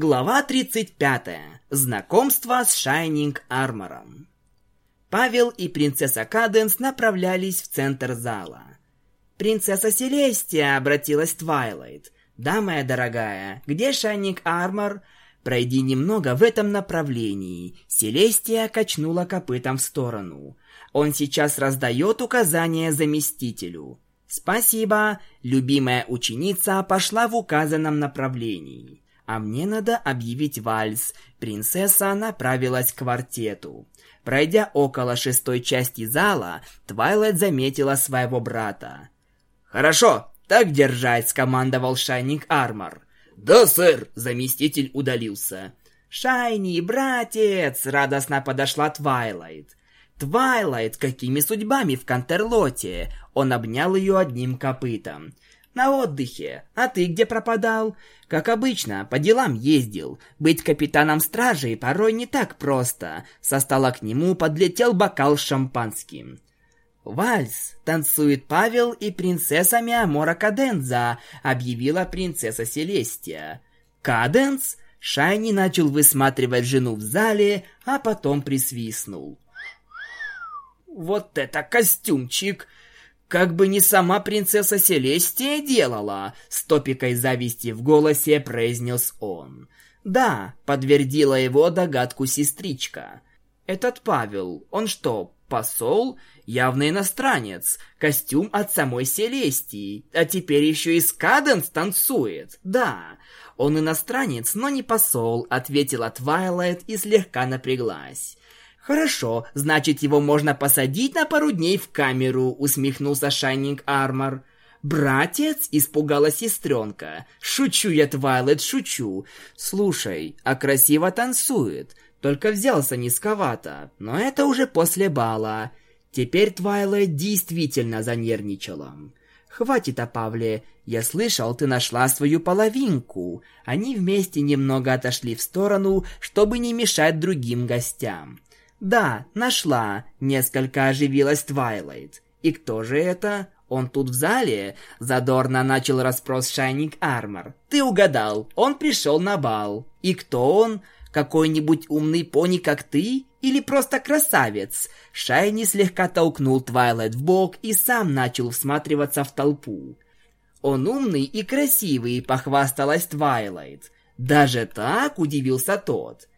Глава 35. Знакомство с Шайнинг Армором. Павел и принцесса Каденс направлялись в центр зала. «Принцесса Селестия!» — обратилась Твайлайт. «Да, моя дорогая, где Шайнинг Армор?» «Пройди немного в этом направлении». Селестия качнула копытом в сторону. «Он сейчас раздает указания заместителю». «Спасибо!» Любимая ученица пошла в указанном направлении. А мне надо объявить вальс. Принцесса направилась к квартету. Пройдя около шестой части зала, Твайлайт заметила своего брата. «Хорошо, так держать!» — скомандовал Шайнинг Армор. «Да, сэр!» — заместитель удалился. «Шайни, братец!» — радостно подошла Твайлайт. «Твайлайт, какими судьбами в Кантерлоте?» Он обнял ее одним копытом. «На отдыхе. А ты где пропадал?» Как обычно, по делам ездил. Быть капитаном стражей порой не так просто. Со стола к нему подлетел бокал с шампанским. «Вальс!» — танцует Павел и принцесса Миамора Каденза, объявила принцесса Селестия. «Каденс?» Шайни начал высматривать жену в зале, а потом присвистнул. «Вот это костюмчик! Как бы не сама принцесса Селестия делала, с топикой зависти в голосе произнес он. Да, подтвердила его догадку сестричка. Этот Павел, он что, посол? Явно иностранец. Костюм от самой Селестии. А теперь еще и Скаденс танцует. Да, он иностранец, но не посол, ответила Твайлайт и слегка напряглась. «Хорошо, значит, его можно посадить на пару дней в камеру», — усмехнулся Шайнинг Армор. «Братец?» — испугалась сестренка. «Шучу я, Твайлет, шучу. Слушай, а красиво танцует. Только взялся низковато, но это уже после бала. Теперь Твайлет действительно занервничала. «Хватит о Павле. Я слышал, ты нашла свою половинку». Они вместе немного отошли в сторону, чтобы не мешать другим гостям. «Да, нашла», — несколько оживилась Твайлайт. «И кто же это? Он тут в зале?» Задорно начал расспрос Шайнинг Армор. «Ты угадал, он пришел на бал. И кто он? Какой-нибудь умный пони, как ты? Или просто красавец?» Шайни слегка толкнул Твайлайт в бок и сам начал всматриваться в толпу. «Он умный и красивый», — похвасталась Твайлайт. «Даже так?» — удивился тот.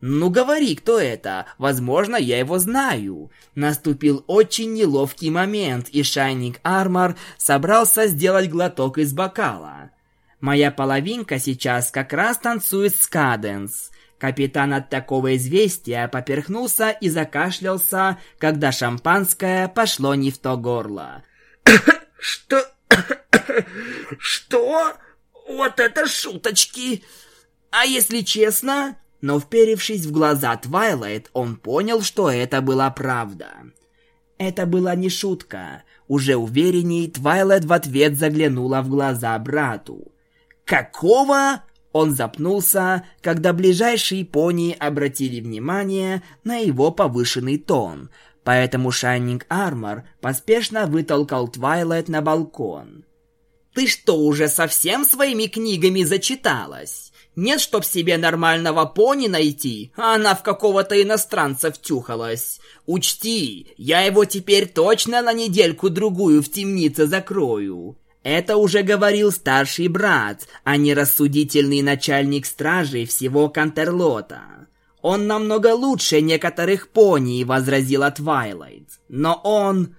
«Ну говори, кто это? Возможно, я его знаю». Наступил очень неловкий момент, и Шайнинг Армор собрался сделать глоток из бокала. «Моя половинка сейчас как раз танцует с Каденс». Капитан от такого известия поперхнулся и закашлялся, когда шампанское пошло не в то горло. «Что? Что? Вот это шуточки! А если честно, но, вперившись в глаза Твайлайт, он понял, что это была правда. Это была не шутка. Уже уверенней, Твайлайт в ответ заглянула в глаза брату. «Какого?» Он запнулся, когда ближайшие пони обратили внимание на его повышенный тон, поэтому Шайнинг Армор поспешно вытолкал Твайлайт на балкон. «Ты что, уже совсем своими книгами зачиталась?» Нет, чтоб себе нормального пони найти, а она в какого-то иностранца втюхалась. Учти, я его теперь точно на недельку-другую в темнице закрою. Это уже говорил старший брат, а не рассудительный начальник стражи всего Кантерлота. Он намного лучше некоторых пони, возразила Твайлайт. Но он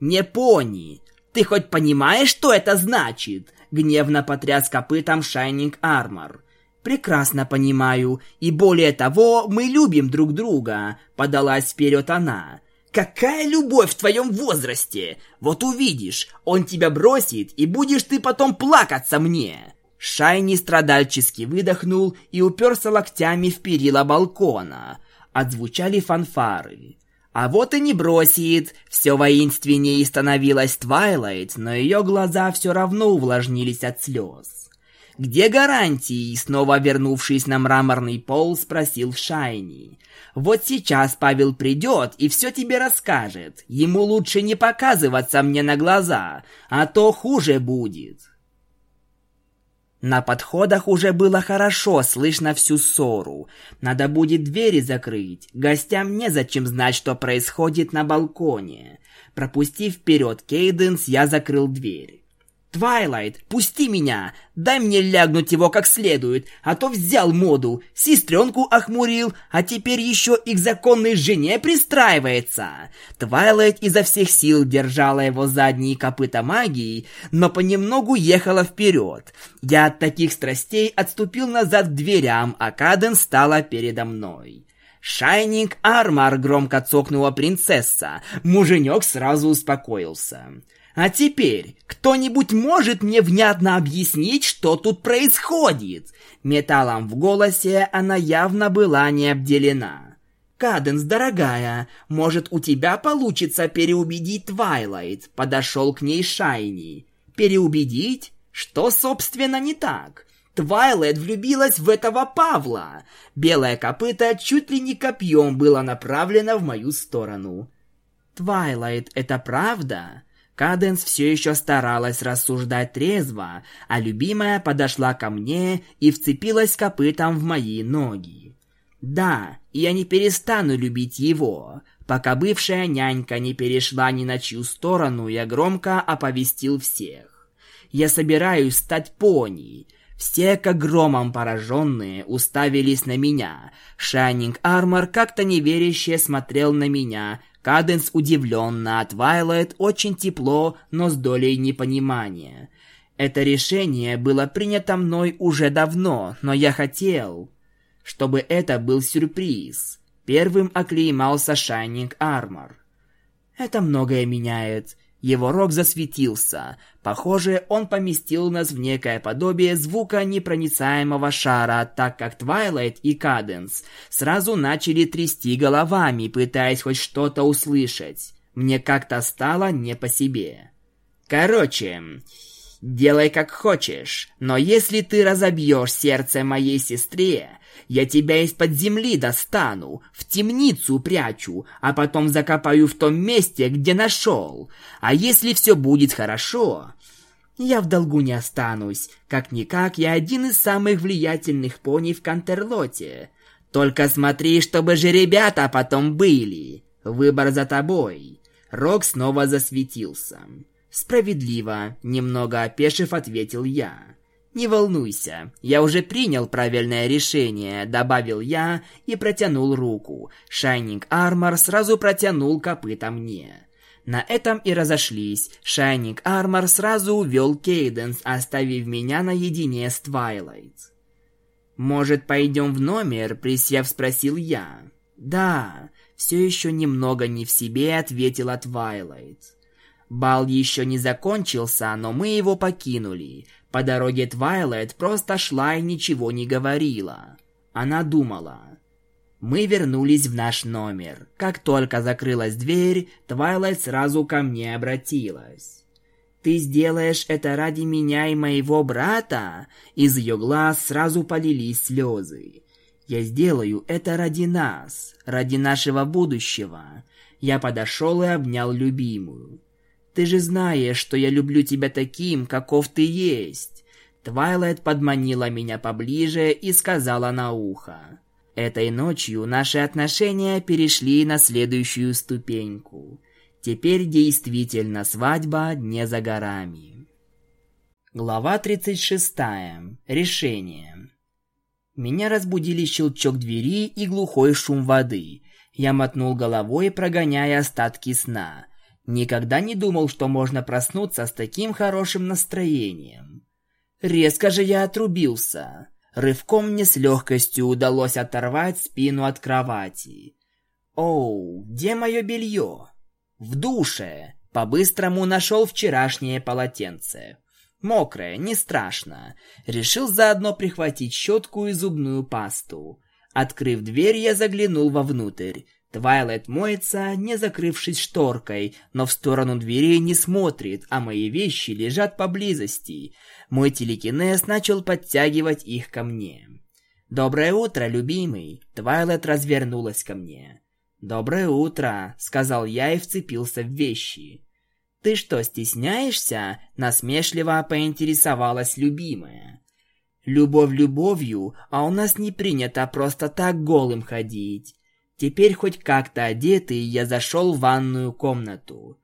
не пони. Ты хоть понимаешь, что это значит? Гневно потряс копытом Шайнинг Армор. «Прекрасно понимаю, и более того, мы любим друг друга», — подалась вперед она. «Какая любовь в твоем возрасте! Вот увидишь, он тебя бросит, и будешь ты потом плакаться мне!» Шайни страдальчески выдохнул и уперся локтями в перила балкона. Отзвучали фанфары. А вот и не бросит. Все воинственнее становилась Твайлайт, но ее глаза все равно увлажнились от слез. «Где гарантии?» Снова вернувшись на мраморный пол, спросил Шайни. «Вот сейчас Павел придет и все тебе расскажет. Ему лучше не показываться мне на глаза, а то хуже будет». На подходах уже было хорошо слышно всю ссору. Надо будет двери закрыть. Гостям незачем знать, что происходит на балконе. Пропустив вперед Кейденс, я закрыл дверь. «Твайлайт, пусти меня! Дай мне лягнуть его как следует, а то взял моду, сестренку охмурил, а теперь еще и к законной жене пристраивается!» Твайлайт изо всех сил держала его задние копыта магией, но понемногу ехала вперед. Я от таких страстей отступил назад к дверям, а Каденс встала передо мной. «Шайнинг Армар!» — громко цокнула принцесса. Муженек сразу успокоился. А теперь кто-нибудь может мне внятно объяснить, что тут происходит? Металлом в голосе она явно была не обделена. Каденс, дорогая, может, у тебя получится переубедить Твайлайт? Подошел к ней Шайни. Переубедить? Что, собственно, не так? Твайлайт влюбилась в этого Павла. Белое копыто чуть ли не копьем было направлено в мою сторону. Твайлайт, это правда? Каденс все еще старалась рассуждать трезво, а любимая подошла ко мне и вцепилась копытом в мои ноги. Да, я не перестану любить его. Пока бывшая нянька не перешла ни на чью сторону, я громко оповестил всех. Я собираюсь стать пони. Все, как громом пораженные, уставились на меня. Шайнинг Армор как-то неверяще смотрел на меня, Каденс удивленно, а Твайлайт очень тепло, но с долей непонимания. Это решение было принято мной уже давно, но я хотел, чтобы это был сюрприз. Первым оклемался Шайнинг Армор. Это многое меняет. Его рог засветился. Похоже, он поместил нас в некое подобие звука непроницаемого шара, так как Твайлайт и Каденс сразу начали трясти головами, пытаясь хоть что-то услышать. Мне как-то стало не по себе. Короче, делай как хочешь, но если ты разобьешь сердце моей сестре, я тебя из-под земли достану, в темницу прячу, а потом закопаю в том месте, где нашел. А если все будет хорошо, я в долгу не останусь. Как-никак, я один из самых влиятельных пони в Кантерлоте. Только смотри, чтобы же ребята потом были. Выбор за тобой. Рок снова засветился. Справедливо, немного опешив, ответил я. «Не волнуйся, я уже принял правильное решение», — добавил я и протянул руку. Шайнинг Армор сразу протянул копыта мне. На этом и разошлись. Шайнинг Армор сразу увел Кейденс, оставив меня наедине с Твайлайт. «Может, пойдем в номер?» — присев, спросил я. «Да», — все еще немного не в себе ответила Твайлайт. Бал еще не закончился, но мы его покинули. По дороге Твайлайт просто шла и ничего не говорила. Она думала. Мы вернулись в наш номер. Как только закрылась дверь, Твайлайт сразу ко мне обратилась. «Ты сделаешь это ради меня и моего брата?» Из ее глаз сразу полились слезы. «Я сделаю это ради нас, ради нашего будущего». Я подошел и обнял любимую. Ты же знаешь, что я люблю тебя таким, каков ты есть. Твайлайт подманила меня поближе и сказала на ухо. Этой ночью наши отношения перешли на следующую ступеньку. Теперь действительно свадьба не за горами. Глава 36. Решение. Меня разбудили щелчок двери и глухой шум воды. Я мотнул головой, прогоняя остатки сна. Никогда не думал, что можно проснуться с таким хорошим настроением. Резко же я отрубился. Рывком мне с легкостью удалось оторвать спину от кровати. Оу, где мое белье? В душе. По-быстрому нашел вчерашнее полотенце. Мокрое, не страшно. Решил заодно прихватить щетку и зубную пасту. Открыв дверь, я заглянул вовнутрь. Твайлайт моется, не закрывшись шторкой, но в сторону дверей не смотрит, а мои вещи лежат поблизости. Мой телекинез начал подтягивать их ко мне. «Доброе утро, любимый!» Твайлайт развернулась ко мне. «Доброе утро!» — сказал я и вцепился в вещи. «Ты что, стесняешься?» — насмешливо поинтересовалась любимая. Любовь любовью, а у нас не принято просто так голым ходить. Теперь хоть как-то одетый я зашел в ванную комнату.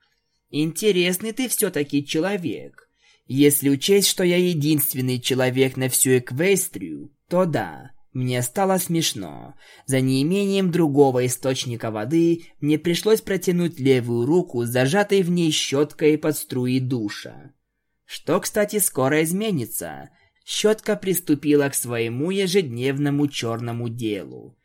Интересный ты все-таки человек. Если учесть, что я единственный человек на всю Эквестрию, то да, мне стало смешно. За неимением другого источника воды мне пришлось протянуть левую руку зажатой в ней щеткой под струи душа. Что, кстати, скоро изменится. Щетка приступила к своему ежедневному черному делу.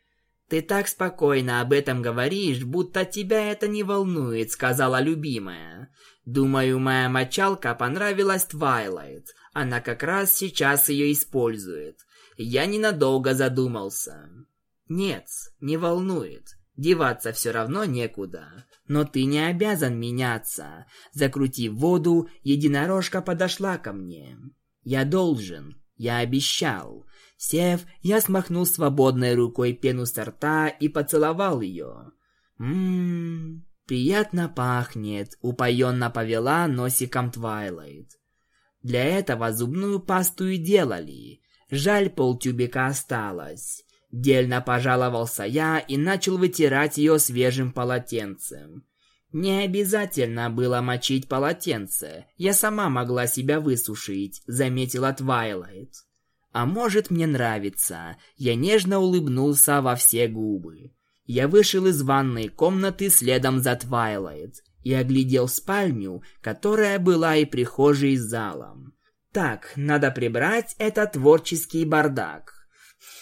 «Ты так спокойно об этом говоришь, будто тебя это не волнует», — сказала любимая. «Думаю, моя мочалка понравилась Твайлайт. Она как раз сейчас ее использует. Я ненадолго задумался». «Нет, не волнует. Деваться все равно некуда. Но ты не обязан меняться». Закрутив воду, единорожка подошла ко мне. «Я должен. Я обещал. Сев, я смахнул свободной рукой пену с рта и поцеловал ее. «Ммм, приятно пахнет», — упоенно повела носиком Твайлайт. Для этого зубную пасту и делали. Жаль, полтюбика осталось. Дельно пожаловался я и начал вытирать ее свежим полотенцем. Не обязательно было мочить полотенце. Я сама могла себя высушить, заметила Твайлайт. А может, мне нравится. Я нежно улыбнулся во все губы. Я вышел из ванной комнаты следом за Твайлайт и оглядел спальню, которая была и прихожей с залом. Так, надо прибрать этот творческий бардак.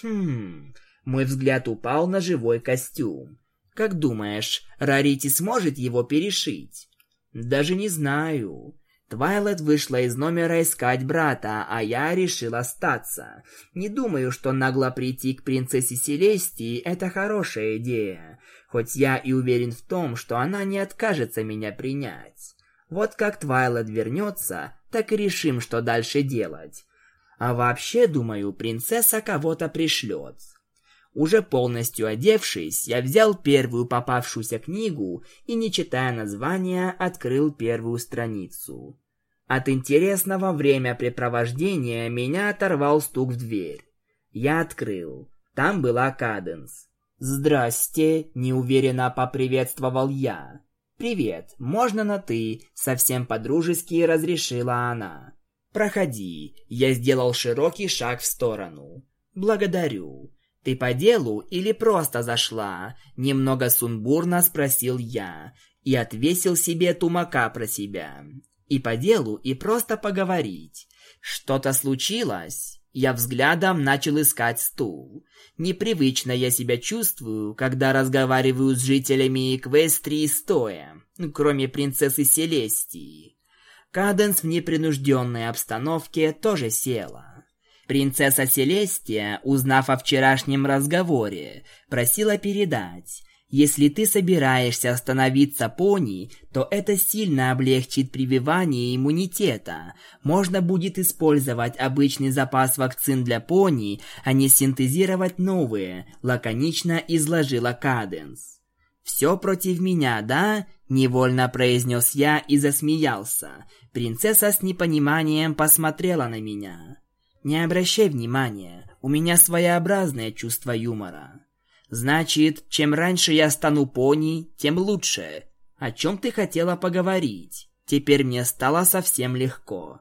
Хм. Мой взгляд упал на живой костюм. Как думаешь, Рарити сможет его перешить? Даже не знаю. Твайлет вышла из номера искать брата, а я решил остаться. Не думаю, что нагло прийти к принцессе Селестии – это хорошая идея, хоть я и уверен в том, что она не откажется меня принять. Вот как Твайлет вернется, так и решим, что дальше делать. А вообще, думаю, принцесса кого-то пришлет. Уже полностью одевшись, я взял первую попавшуюся книгу и, не читая названия, открыл первую страницу. От интересного времяпрепровождения меня оторвал стук в дверь. Я открыл. Там была Каденс. «Здрасте», — неуверенно поприветствовал я. «Привет, можно на «ты», — совсем по-дружески разрешила она. «Проходи», — я сделал широкий шаг в сторону. «Благодарю». «Ты по делу или просто зашла?» Немного сумбурно спросил я и отвесил себе тумака про себя. И по делу, и просто поговорить. Что-то случилось? Я взглядом начал искать стул. Непривычно я себя чувствую, когда разговариваю с жителями Эквестрии стоя, кроме принцессы Селестии. Каденс в непринужденной обстановке тоже села. Принцесса Селестия, узнав о вчерашнем разговоре, просила передать, если ты собираешься остановиться пони, то это сильно облегчит прививание иммунитета. Можно будет использовать обычный запас вакцин для пони, а не синтезировать новые, лаконично изложила Каденс. «Все против меня, да?» – невольно произнес я и засмеялся. Принцесса с непониманием посмотрела на меня. «Не обращай внимания, у меня своеобразное чувство юмора». Значит, чем раньше я стану пони, тем лучше. О чем ты хотела поговорить? Теперь мне стало совсем легко.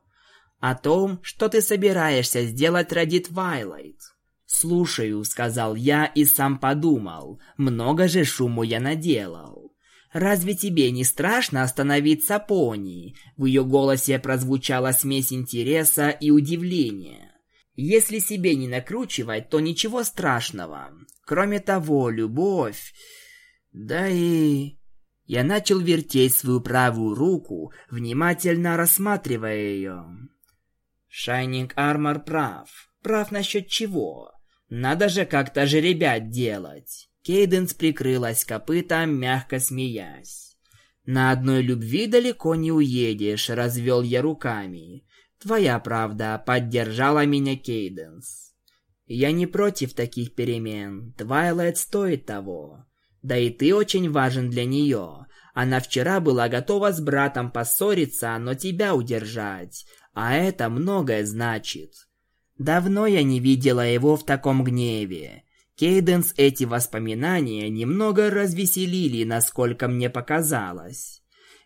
О том, что ты собираешься сделать ради Твайлайт. «Слушаю», — сказал я и сам подумал. «Много же шуму я наделал». «Разве тебе не страшно остановиться пони?» В ее голосе прозвучала смесь интереса и удивления. Если себе не накручивать, то ничего страшного. Кроме того, любовь... Да и... Я начал вертеть свою правую руку, внимательно рассматривая ее. Шайнинг Армор прав. Прав насчет чего? Надо же как-то жеребят делать. Кейденс прикрылась копытом, мягко смеясь. На одной любви далеко не уедешь, развел я руками. Твоя правда, поддержала меня Кейденс. Я не против таких перемен. Твайлайт стоит того. Да и ты очень важен для нее. Она вчера была готова с братом поссориться, но тебя удержать. А это многое значит. Давно я не видела его в таком гневе. Кейденс эти воспоминания немного развеселили, насколько мне показалось.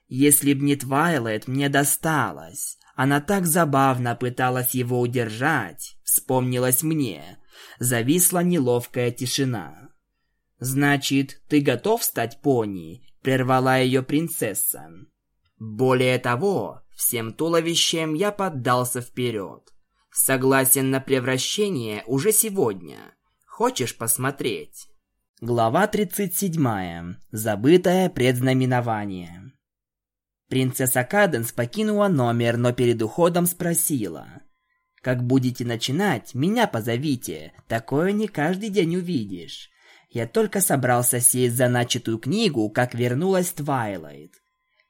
Если б не Твайлайт, мне досталось. Она так забавно пыталась его удержать, вспомнилось мне. Зависла неловкая тишина. «Значит, ты готов стать пони?» – прервала ее принцесса. Более того, всем туловищем я поддался вперед. Согласен на превращение уже сегодня. Хочешь посмотреть? Глава 37. Забытое предзнаменование. Принцесса Каденс покинула номер, но перед уходом спросила. «Как будете начинать, меня позовите. Такое не каждый день увидишь». Я только собрался сесть за начатую книгу, как вернулась Твайлайт.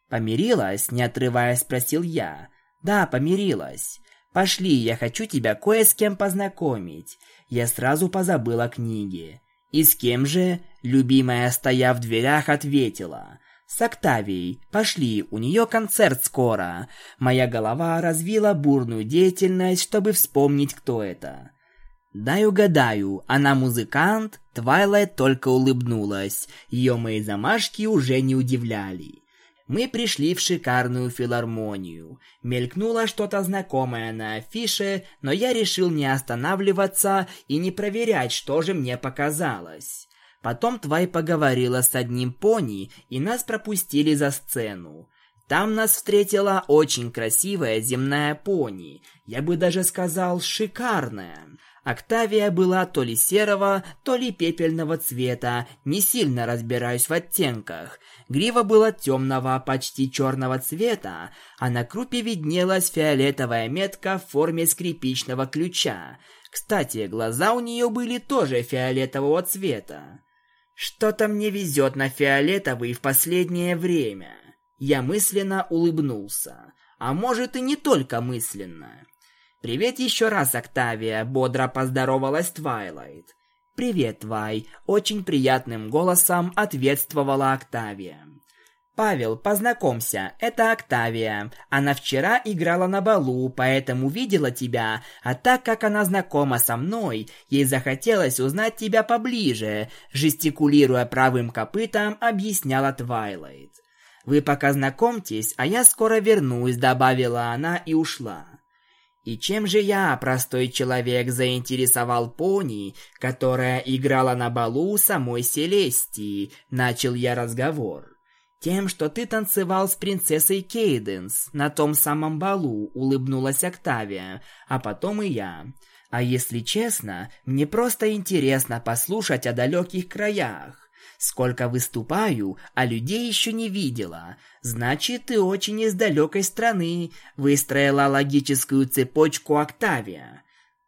«Помирилась?» – не отрываясь, спросил я. «Да, помирилась. Пошли, я хочу тебя кое с кем познакомить». Я сразу позабыл о книге. «И с кем же?» – любимая, стоя в дверях, ответила. «С Октавией. Пошли, у нее концерт скоро». Моя голова развила бурную деятельность, чтобы вспомнить, кто это. «Дай угадаю, она музыкант?» Твайлайт только улыбнулась. Ее мои замашки уже не удивляли. Мы пришли в шикарную филармонию. Мелькнуло что-то знакомое на афише, но я решил не останавливаться и не проверять, что же мне показалось. Потом Твай поговорила с одним пони, и нас пропустили за сцену. Там нас встретила очень красивая земная пони, я бы даже сказал шикарная. Октавия была то ли серого, то ли пепельного цвета, не сильно разбираюсь в оттенках. Грива была темного, почти черного цвета, а на крупе виднелась фиолетовая метка в форме скрипичного ключа. Кстати, глаза у нее были тоже фиолетового цвета. Что-то мне везет на фиолетовый в последнее время. Я мысленно улыбнулся. А может и не только мысленно. «Привет еще раз, Октавия!» – бодро поздоровалась Твайлайт. «Привет, Твай!» – очень приятным голосом ответствовала Октавия. «Павел, познакомься, это Октавия. Она вчера играла на балу, поэтому видела тебя, а так как она знакома со мной, ей захотелось узнать тебя поближе», жестикулируя правым копытом, объясняла Твайлайт. «Вы пока знакомьтесь, а я скоро вернусь», добавила она и ушла. И чем же я, простой человек, заинтересовал пони, которая играла на балу самой Селестии? Начал я разговор. Тем, что ты танцевал с принцессой Кейденс на том самом балу, улыбнулась Октавия, а потом и я. А если честно, мне просто интересно послушать о далеких краях. Сколько выступаю, а людей еще не видела. Значит, ты очень из далекой страны, выстроила логическую цепочку Октавия.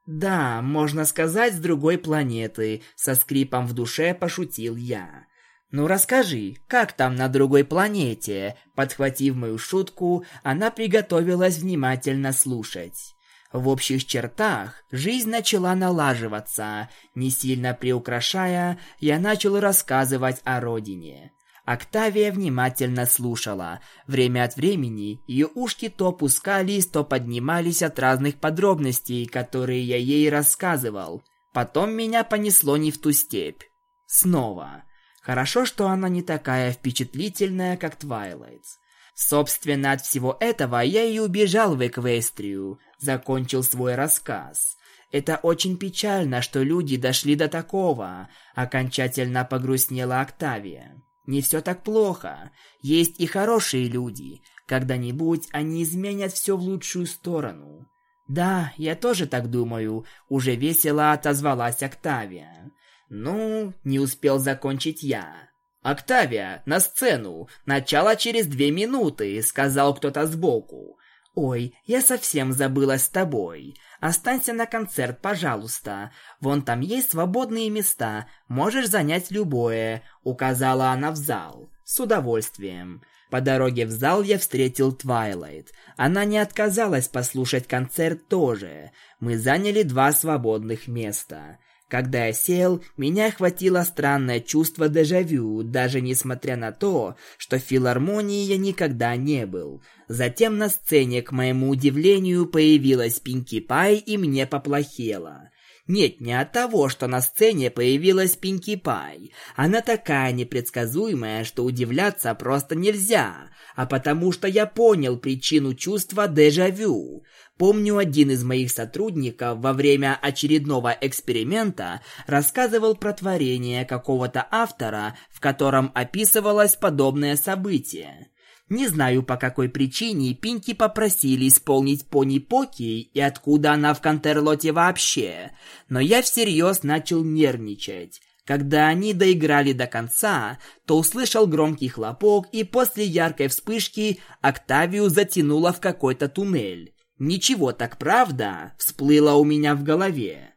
Да, можно сказать, с другой планеты, со скрипом в душе пошутил я. Ну расскажи, как там на другой планете? Подхватив мою шутку, она приготовилась внимательно слушать. В общих чертах жизнь начала налаживаться. Не сильно приукрашая, я начал рассказывать о родине. Октавия внимательно слушала. Время от времени ее ушки то опускались, то поднимались от разных подробностей, которые я ей рассказывал. Потом меня понесло не в ту степь. Снова. Хорошо, что она не такая впечатлительная, как Твайлайтс. Собственно, от всего этого я и убежал в Эквестрию, закончил свой рассказ. Это очень печально, что люди дошли до такого, окончательно погрустнела Октавия. Не все так плохо. Есть и хорошие люди. Когда-нибудь они изменят все в лучшую сторону. Да, я тоже так думаю, уже весело отозвалась Октавия. Ну, не успел закончить я. «Октавия, на сцену! Начало через две минуты!» — сказал кто-то сбоку. «Ой, я совсем забыла с тобой. Останься на концерт, пожалуйста. Вон там есть свободные места. Можешь занять любое», — указала она в зал. «С удовольствием». По дороге в зал я встретил Твайлайт. Она не отказалась послушать концерт тоже. Мы заняли два свободных места. Когда я сел, меня охватило странное чувство дежавю, даже несмотря на то, что в филармонии я никогда не был. Затем на сцене, к моему удивлению, появилась Пинки Пай, и мне поплохело. Нет, не от того, что на сцене появилась Пинки Пай. Она такая непредсказуемая, что удивляться просто нельзя, а потому что я понял причину чувства дежавю. Помню, один из моих сотрудников во время очередного эксперимента рассказывал про творение какого-то автора, в котором описывалось подобное событие. Не знаю, по какой причине Пинки попросили исполнить пони Поки и откуда она в Кантерлоте вообще, но я всерьез начал нервничать. Когда они доиграли до конца, то услышал громкий хлопок, и после яркой вспышки Октавию затянуло в какой-то туннель. Ничего так правда всплыло у меня в голове.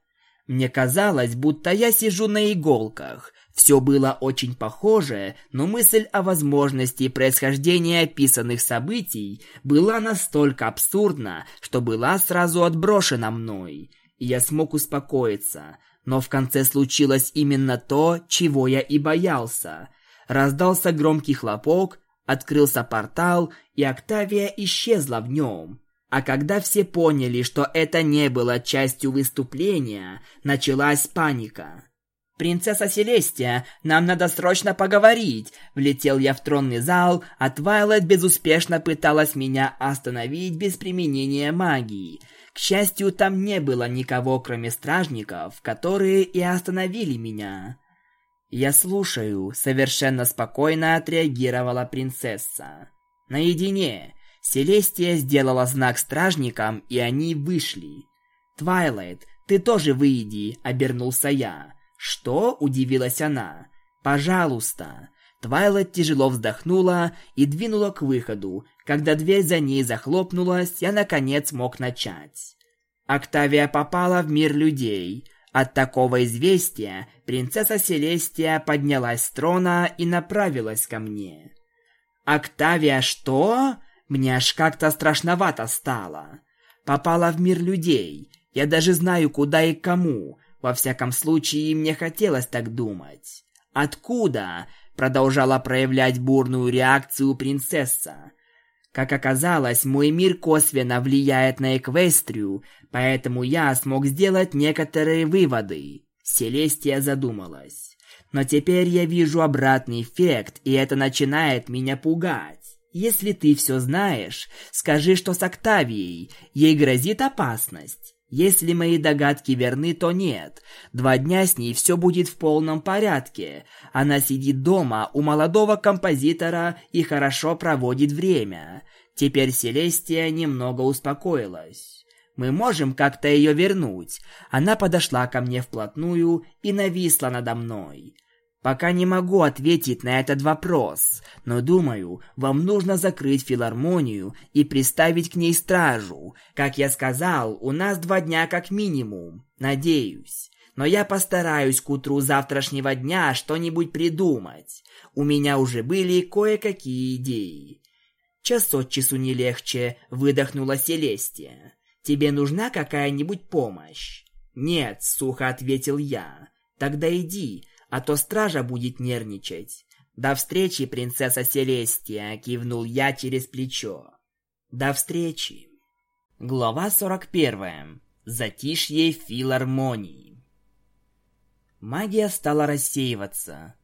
Мне казалось, будто я сижу на иголках. Все было очень похоже, но мысль о возможности происхождения описанных событий была настолько абсурдна, что была сразу отброшена мной. Я смог успокоиться, но в конце случилось именно то, чего я и боялся. Раздался громкий хлопок, открылся портал, и Октавия исчезла в нем. А когда все поняли, что это не было частью выступления, началась паника. «Принцесса Селестия, нам надо срочно поговорить!» Влетел я в тронный зал, а Твайлайт безуспешно пыталась меня остановить без применения магии. К счастью, там не было никого, кроме стражников, которые и остановили меня. «Я слушаю», — совершенно спокойно отреагировала принцесса. «Наедине. Селестия сделала знак стражникам, и они вышли. «Твайлайт, ты тоже выйди», — обернулся я. «Что?» — удивилась она. «Пожалуйста». Твайлайт тяжело вздохнула и двинула к выходу. Когда дверь за ней захлопнулась, я наконец мог начать. Октавия попала в мир людей. От такого известия принцесса Селестия поднялась с трона и направилась ко мне. «Октавия что?» Мне аж как-то страшновато стало. Попала в мир людей. Я даже знаю, куда и кому. Во всяком случае, мне хотелось так думать. Откуда? Продолжала проявлять бурную реакцию принцесса. Как оказалось, мой мир косвенно влияет на Эквестрию, поэтому я смог сделать некоторые выводы. Селестия задумалась. Но теперь я вижу обратный эффект, и это начинает меня пугать. Если ты все знаешь, скажи, что с Октавией. Ей грозит опасность. Если мои догадки верны, то нет. Два дня с ней все будет в полном порядке. Она сидит дома у молодого композитора и хорошо проводит время. Теперь Селестия немного успокоилась. Мы можем как-то ее вернуть. Она подошла ко мне вплотную и нависла надо мной. Пока не могу ответить на этот вопрос, но думаю, вам нужно закрыть филармонию и приставить к ней стражу. Как я сказал, у нас два дня как минимум. Надеюсь. Но я постараюсь к утру завтрашнего дня что-нибудь придумать. У меня уже были кое-какие идеи. Час от часу не легче, выдохнула Селестия. Тебе нужна какая-нибудь помощь? Нет, сухо ответил я. Тогда иди, а то стража будет нервничать. До встречи, принцесса Селестия, кивнул я через плечо. До встречи. Глава 41. Затишье филармонии. Магия стала рассеиваться.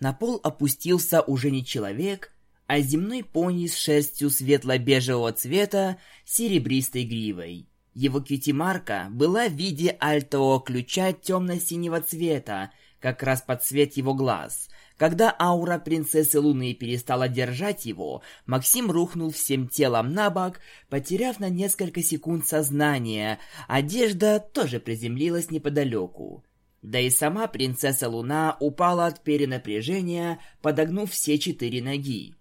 На пол опустился уже не человек, а земной пони с шерстью светло-бежевого цвета серебристой гривой. Его кьюти-марка была в виде альтового ключа темно-синего цвета как раз под цвет его глаз. Когда аура принцессы Луны перестала держать его, Максим рухнул всем телом на бок, потеряв на несколько секунд сознание. Одежда тоже приземлилась неподалеку. Да и сама принцесса Луна упала от перенапряжения, подогнув все четыре ноги.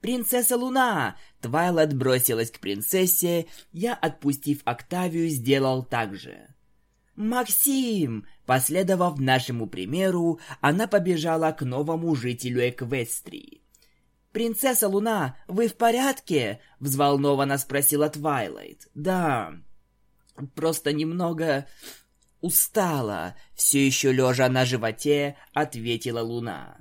«Принцесса Луна!» Твайлайт бросилась к принцессе, я, отпустив Октавию, сделал так же. «Максим!» Последовав нашему примеру, она побежала к новому жителю Эквестрии. «Принцесса Луна, вы в порядке?» — взволнованно спросила Твайлайт. «Да, просто немного Устала, все еще лежа на животе, ответила Луна.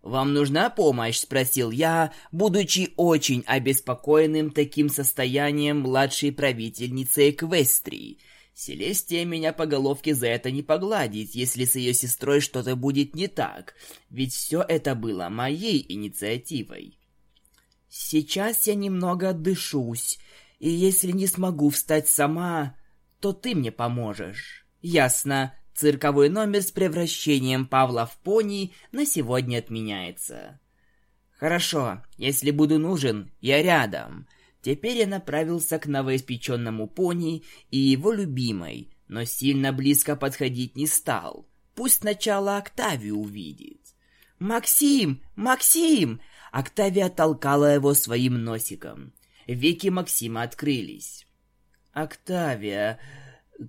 «Вам нужна помощь?» – спросил я, будучи очень обеспокоенным таким состоянием младшей правительницы Эквестрии. Селестия меня по головке за это не погладит, если с ее сестрой что-то будет не так, ведь все это было моей инициативой. Сейчас я немного отдышусь, и если не смогу встать сама, то ты мне поможешь. Ясно, Цирковой номер с превращением Павла в пони на сегодня отменяется. Хорошо, если буду нужен, я рядом. Теперь я направился к новоиспеченному пони и его любимой, но сильно близко подходить не стал. Пусть сначала Октавию увидит. «Максим! Максим!» Октавия толкала его своим носиком. Веки Максима открылись. «Октавия,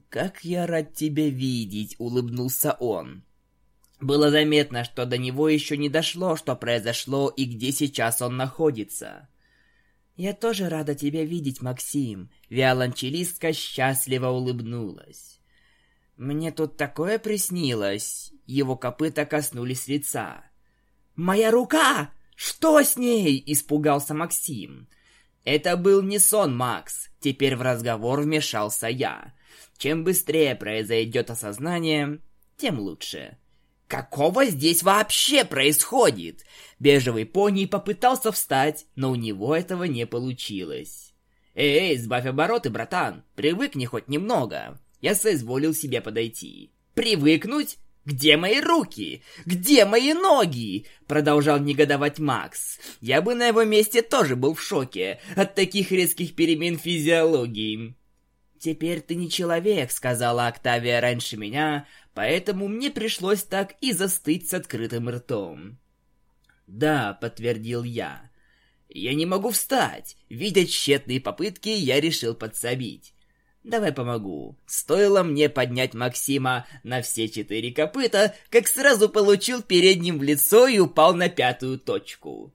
«Как я рад тебя видеть!» — улыбнулся он. Было заметно, что до него еще не дошло, что произошло и где сейчас он находится. «Я тоже рада тебя видеть, Максим!» Виолончелистка счастливо улыбнулась. «Мне тут такое приснилось!» Его копыта коснулись лица. «Моя рука! Что с ней?» — испугался Максим. «Это был не сон, Макс!» Теперь в разговор вмешался я. Чем быстрее произойдет осознание, тем лучше. Какого здесь вообще происходит? Бежевый пони попытался встать, но у него этого не получилось. Эй, сбавь обороты, братан, привыкни хоть немного. Я соизволил себе подойти. Привыкнуть? «Где мои руки? Где мои ноги?» Продолжал негодовать Макс. Я бы на его месте тоже был в шоке от таких резких перемен физиологии. «Теперь ты не человек», — сказала Октавия раньше меня, поэтому мне пришлось так и застыть с открытым ртом. «Да», — подтвердил я. «Я не могу встать. Видя тщетные попытки, я решил подсобить. Давай помогу. Стоило мне поднять Максима на все четыре копыта, как сразу получил передним в лицо и упал на пятую точку.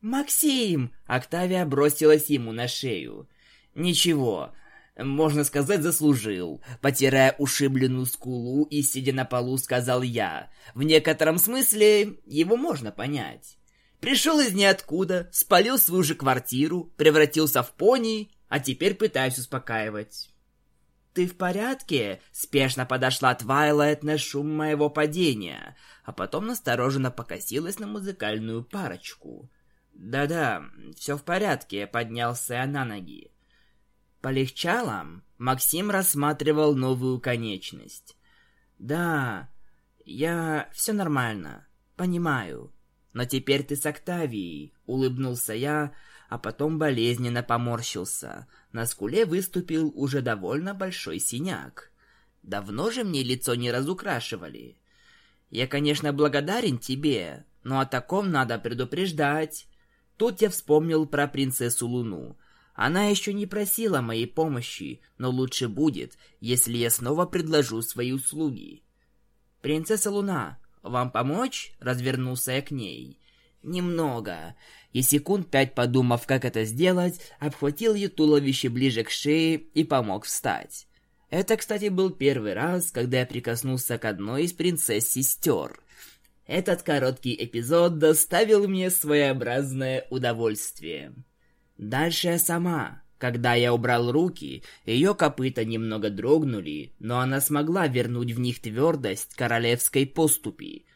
«Максим!» — Октавия бросилась ему на шею. «Ничего, можно сказать, заслужил. Потирая ушибленную скулу и сидя на полу, сказал я. В некотором смысле его можно понять. Пришел из ниоткуда, спалил свою же квартиру, превратился в пони, а теперь пытаюсь успокаивать. «Ты в порядке?» — спешно подошла Твайлайт на шум моего падения, а потом настороженно покосилась на музыкальную парочку. «Да-да, все в порядке», — поднялся я на ноги. Полегчало? Максим рассматривал новую конечность. Да, я... все нормально. Понимаю. Но теперь ты с Октавией, улыбнулся я, а потом болезненно поморщился. На скуле выступил уже довольно большой синяк. Давно же мне лицо не разукрашивали. Я, конечно, благодарен тебе, но о таком надо предупреждать. Тут я вспомнил про принцессу Луну. Она еще не просила моей помощи, но лучше будет, если я снова предложу свои услуги. «Принцесса Луна, вам помочь?» — развернулся я к ней. «Немного». И секунд пять подумав, как это сделать, обхватил ее туловище ближе к шее и помог встать. Это, кстати, был первый раз, когда я прикоснулся к одной из принцесс-сестер. Этот короткий эпизод доставил мне своеобразное удовольствие. Дальше я сама. Когда я убрал руки, ее копыта немного дрогнули, но она смогла вернуть в них твердость королевской поступи.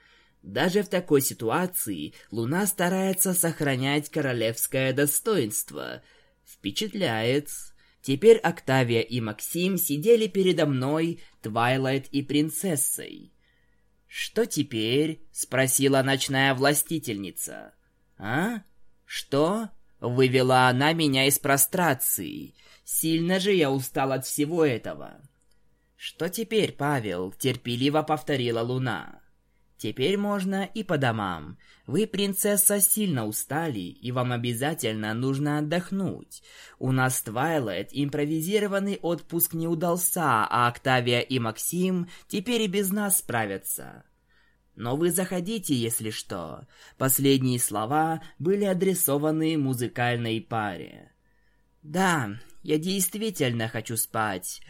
Даже в такой ситуации Луна старается сохранять королевское достоинство. Впечатляет. Теперь Октавия и Максим сидели передо мной, Твайлайт и принцессой. «Что теперь?» — спросила ночная властительница. «А? Что?» Вывела она меня из прострации. Сильно же я устал от всего этого. Что теперь, Павел? Терпеливо повторила Луна. Теперь можно и по домам. Вы, принцесса, сильно устали, и вам обязательно нужно отдохнуть. У нас Твайлайт импровизированный отпуск не удался, а Октавия и Максим теперь и без нас справятся. Но вы заходите, если что. Последние слова были адресованы музыкальной паре. Да, я действительно хочу спать.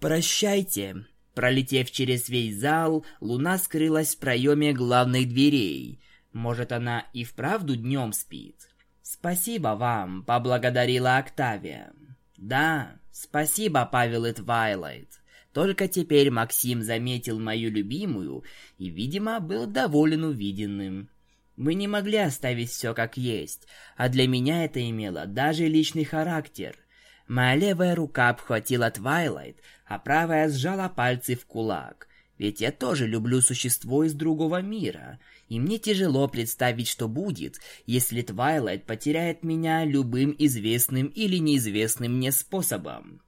Прощайте. Пролетев через весь зал, луна скрылась в проеме главных дверей. Может, она и вправду днем спит? «Спасибо вам», — поблагодарила Октавия. «Да, спасибо, Павел и Твайлайт». Только теперь Максим заметил мою любимую и, видимо, был доволен увиденным. Мы не могли оставить все как есть, а для меня это имело даже личный характер. Моя левая рука обхватила Твайлайт, а правая сжала пальцы в кулак. Ведь я тоже люблю существо из другого мира, и мне тяжело представить, что будет, если Твайлайт потеряет меня любым известным или неизвестным мне способом.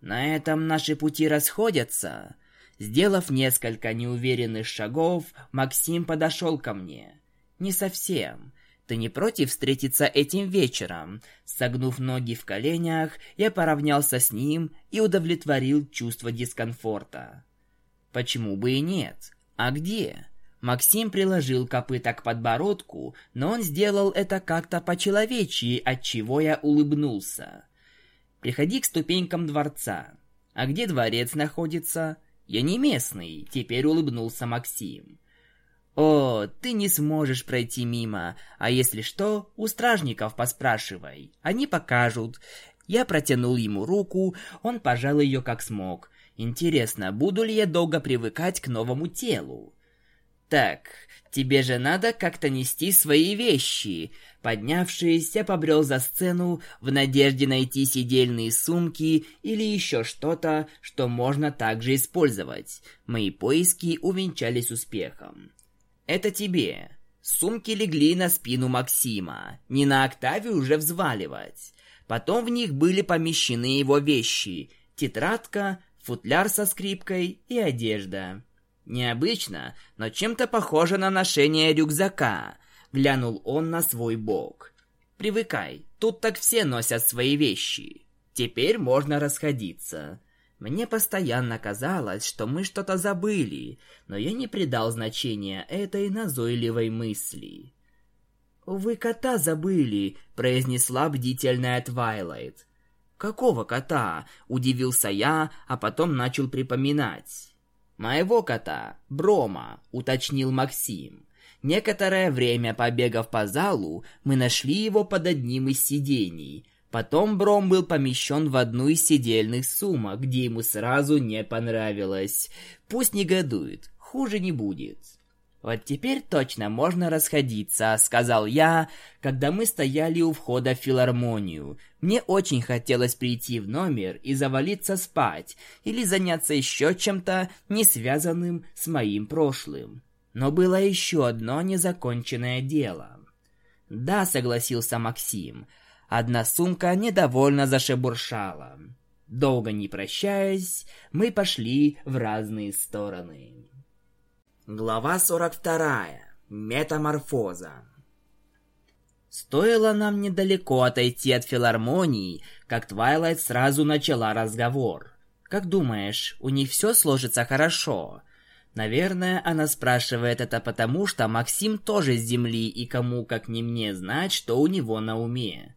На этом наши пути расходятся. Сделав несколько неуверенных шагов, Максим подошел ко мне. Не совсем. Ты не против встретиться этим вечером? Согнув ноги в коленях, я поравнялся с ним и удовлетворил чувство дискомфорта. Почему бы и нет? А где? Максим приложил копыта к подбородку, но он сделал это как-то по-человечьи, отчего я улыбнулся. Приходи к ступенькам дворца. А где дворец находится? Я не местный, теперь улыбнулся Максим. О, ты не сможешь пройти мимо, а если что, у стражников поспрашивай. Они покажут. Я протянул ему руку, он пожал ее как смог. Интересно, буду ли я долго привыкать к новому телу? Так, тебе же надо как-то нести свои вещи. Поднявшись, я побрел за сцену в надежде найти сидельные сумки или еще что-то, что можно также использовать. Мои поиски увенчались успехом. Это тебе. Сумки легли на спину Максима. Не на Октавию уже взваливать. Потом в них были помещены его вещи. Тетрадка, футляр со скрипкой и одежда. Необычно, но чем-то похоже на ношение рюкзака. Глянул он на свой бок. Привыкай, тут так все носят свои вещи. Теперь можно расходиться. Мне постоянно казалось, что мы что-то забыли, но я не придал значения этой назойливой мысли. «Вы кота забыли», — произнесла бдительная Твайлайт. «Какого кота?» — удивился я, а потом начал припоминать. «Моего кота, Брома», — уточнил Максим. Некоторое время побегав по залу, мы нашли его под одним из сидений — Потом Бром был помещен в одну из сидельных сумок, где ему сразу не понравилось. Пусть негодует, хуже не будет. «Вот теперь точно можно расходиться», — сказал я, когда мы стояли у входа в филармонию. Мне очень хотелось прийти в номер и завалиться спать, или заняться еще чем-то, не связанным с моим прошлым. Но было еще одно незаконченное дело. «Да», — согласился Максим, — Одна сумка недовольно зашебуршала. Долго не прощаясь, мы пошли в разные стороны. Глава 42. Метаморфоза. Стоило нам недалеко отойти от филармонии, как Твайлайт сразу начала разговор. «Как думаешь, у них все сложится хорошо?» Наверное, она спрашивает это потому, что Максим тоже с Земли, и кому, как не мне, знать, что у него на уме.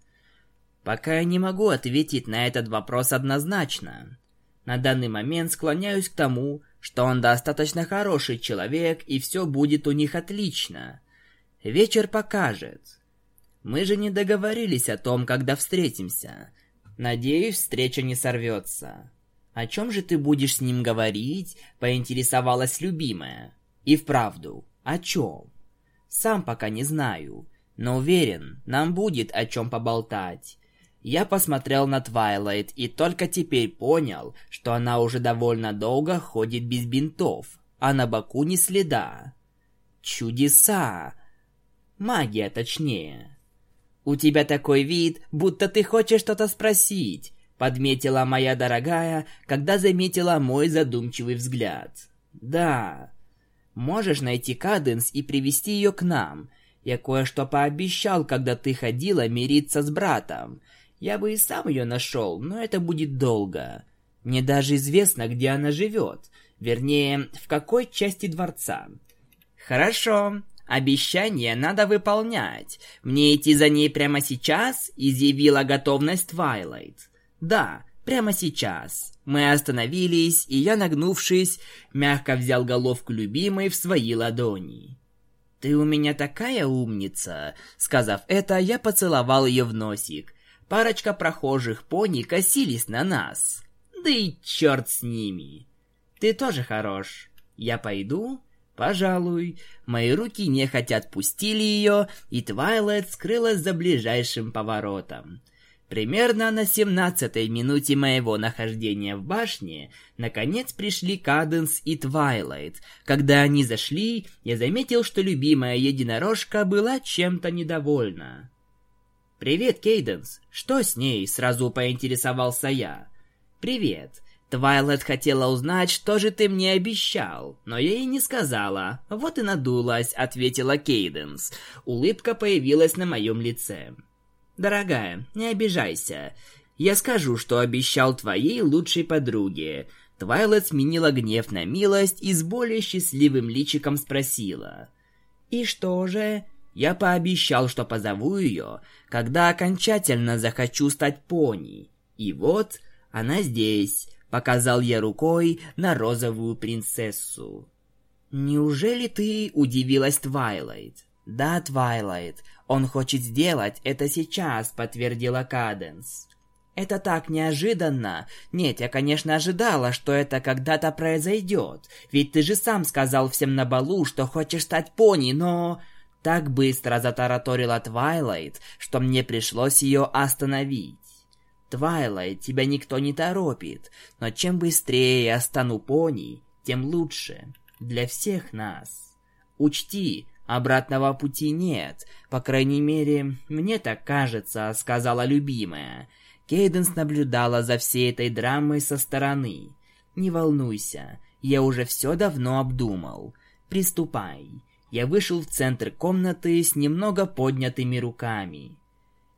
Пока я не могу ответить на этот вопрос однозначно. На данный момент склоняюсь к тому, что он достаточно хороший человек и все будет у них отлично. Вечер покажет. Мы же не договорились о том, когда встретимся. Надеюсь, встреча не сорвется. О чем же ты будешь с ним говорить? Поинтересовалась любимая. И вправду, о чем? Сам пока не знаю, но уверен, нам будет о чем поболтать. Я посмотрел на Твайлайт и только теперь понял, что она уже довольно долго ходит без бинтов, а на боку ни следа. Чудеса! Магия, точнее. «У тебя такой вид, будто ты хочешь что-то спросить», подметила моя дорогая, когда заметила мой задумчивый взгляд. «Да. Можешь найти Каденс и привести ее к нам. Я кое-что пообещал, когда ты ходила мириться с братом. Я бы и сам ее нашел, но это будет долго. Мне даже известно, где она живет. Вернее, в какой части дворца. Хорошо. Обещание надо выполнять. Мне идти за ней прямо сейчас, изъявила готовность Твайлайт. Да, Прямо сейчас. Мы остановились, и я, нагнувшись, мягко взял головку любимой в свои ладони. «Ты у меня такая умница!» Сказав это, я поцеловал ее в носик. Парочка прохожих пони косились на нас. Да и черт с ними. Ты тоже хорош. Я пойду? Пожалуй. Мои руки нехотя отпустили ее, и Твайлайт скрылась за ближайшим поворотом. Примерно на семнадцатой минуте моего нахождения в башне наконец пришли Каденс и Твайлайт. Когда они зашли, я заметил, что любимая единорожка была чем-то недовольна. «Привет, Кейденс. Что с ней?» — сразу поинтересовался я. «Привет. Твайлайт хотела узнать, что же ты мне обещал, но я ей не сказала. Вот и надулась», — ответила Кейденс. Улыбка появилась на моем лице. Дорогая, не обижайся. Я скажу, что обещал твоей лучшей подруге. Твайлет сменила гнев на милость и с более счастливым личиком спросила. «И что же?» Я пообещал, что позову ее, когда окончательно захочу стать пони. И вот она здесь, показал я рукой на розовую принцессу. «Неужели ты удивилась Твайлайт?» «Да, Твайлайт, он хочет сделать это сейчас», — подтвердила Каденс. «Это так неожиданно. Нет, я, конечно, ожидала, что это когда-то произойдет. Ведь ты же сам сказал всем на балу, что хочешь стать пони, но...» Так быстро затараторила Твайлайт, что мне пришлось ее остановить. Твайлайт, тебя никто не торопит, но чем быстрее я стану пони, тем лучше. Для всех нас. Учти, Обратного пути нет, по крайней мере, мне так кажется, сказала любимая. Кейденс наблюдала за всей этой драмой со стороны. Не волнуйся, я уже все давно обдумал. Приступай. Я вышел в центр комнаты с немного поднятыми руками.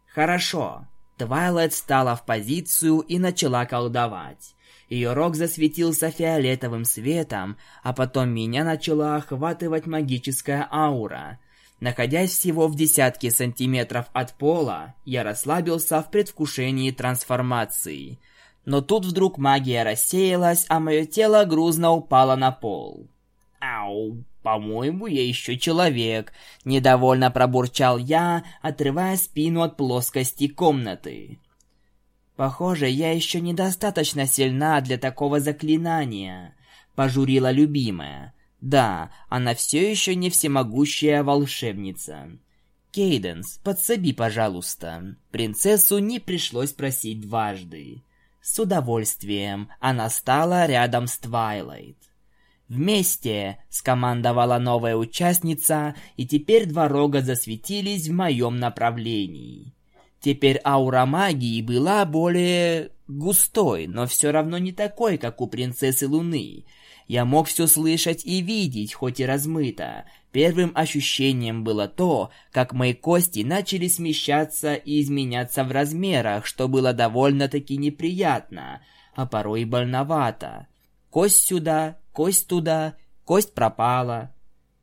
Хорошо. Твайлайт встала в позицию и начала колдовать. Ее рог засветился фиолетовым светом, а потом меня начала охватывать магическая аура. Находясь всего в десятке сантиметров от пола, я расслабился в предвкушении трансформации. Но тут вдруг магия рассеялась, а мое тело грузно упало на пол. «Ау, по-моему, я еще человек», — недовольно пробурчал я, отрывая спину от плоскости комнаты. Похоже, я еще недостаточно сильна для такого заклинания, пожурила любимая. Да, она все еще не всемогущая волшебница. Кейденс, подсоби, пожалуйста. Принцессу не пришлось просить дважды. С удовольствием она стала рядом с Твайлайт. «Вместе!» — скомандовала новая участница, и теперь два рога засветились в моем направлении. Теперь аура магии была более густой, но все равно не такой, как у принцессы Луны. Я мог все слышать и видеть, хоть и размыто. Первым ощущением было то, как мои кости начали смещаться и изменяться в размерах, что было довольно-таки неприятно, а порой и больновато. Кость сюда, кость туда, кость пропала.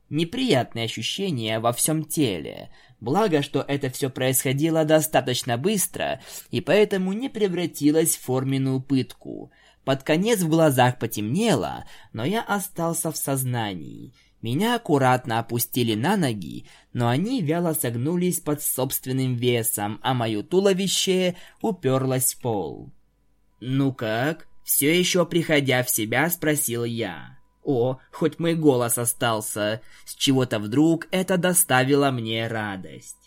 Неприятные ощущения во всем теле, Благо, что это все происходило достаточно быстро, и поэтому не превратилось в форменную пытку. Под конец в глазах потемнело, но я остался в сознании. Меня аккуратно опустили на ноги, но они вяло согнулись под собственным весом, а мое туловище уперлось в пол. «Ну как?» Все еще приходя в себя, спросил я. О, хоть мой голос остался. С чего-то вдруг это доставило мне радость.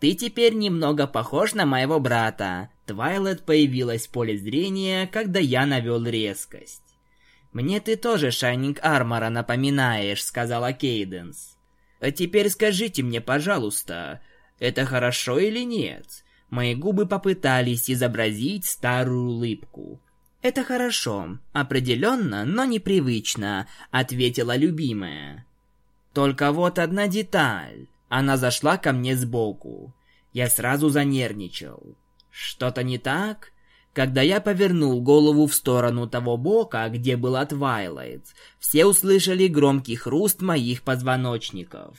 Ты теперь немного похож на моего брата. Твайлет появилась в поле зрения, когда я навел резкость. Мне ты тоже Шайнинг Армора напоминаешь, сказала Кейденс. А теперь скажите мне, пожалуйста, это хорошо или нет? Мои губы попытались изобразить старую улыбку. «Это хорошо, определенно, но непривычно», — ответила любимая. «Только вот одна деталь. Она зашла ко мне сбоку. Я сразу занервничал. Что-то не так?» Когда я повернул голову в сторону того бока, где была Твайлайт, все услышали громкий хруст моих позвоночников.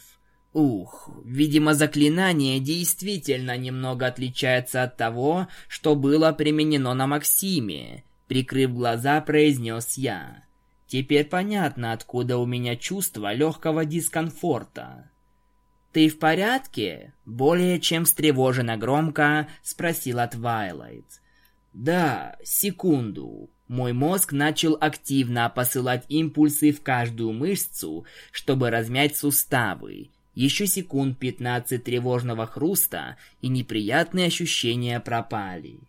Ух, видимо, заклинание действительно немного отличается от того, что было применено на Максиме. Прикрыв глаза, произнес я. Теперь понятно, откуда у меня чувство легкого дискомфорта. «Ты в порядке?» Более чем встревоженно громко спросила Твайлайт. «Да, секунду». Мой мозг начал активно посылать импульсы в каждую мышцу, чтобы размять суставы. Еще секунд 15 тревожного хруста, и неприятные ощущения пропали.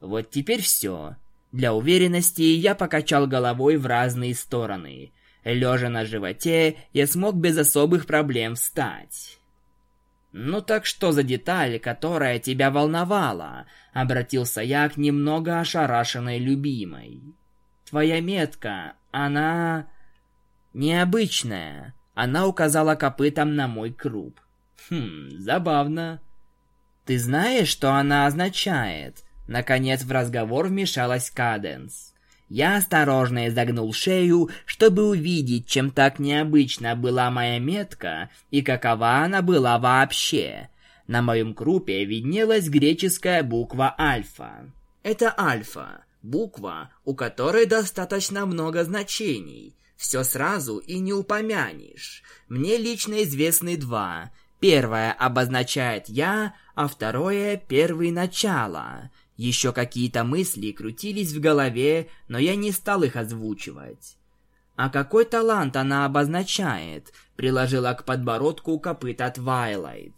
Вот теперь все. Для уверенности я покачал головой в разные стороны. Лежа на животе, я смог без особых проблем встать. «Ну так что за деталь, которая тебя волновала?» — обратился я к немного ошарашенной любимой. «Твоя метка, она... необычная». Она указала копытом на мой круп. «Хм, забавно». «Ты знаешь, что она означает?» Наконец в разговор вмешалась Каденс. Я осторожно изогнул шею, чтобы увидеть, чем так необычно была моя метка и какова она была вообще. На моем крупе виднелась греческая буква «Альфа». Это «Альфа», буква, у которой достаточно много значений. Все сразу и не упомянешь. Мне лично известны два. Первое обозначает «я», а второе — «первый начало». Еще какие-то мысли крутились в голове, но я не стал их озвучивать. «А какой талант она обозначает?» — приложила к подбородку копыта Твайлайт.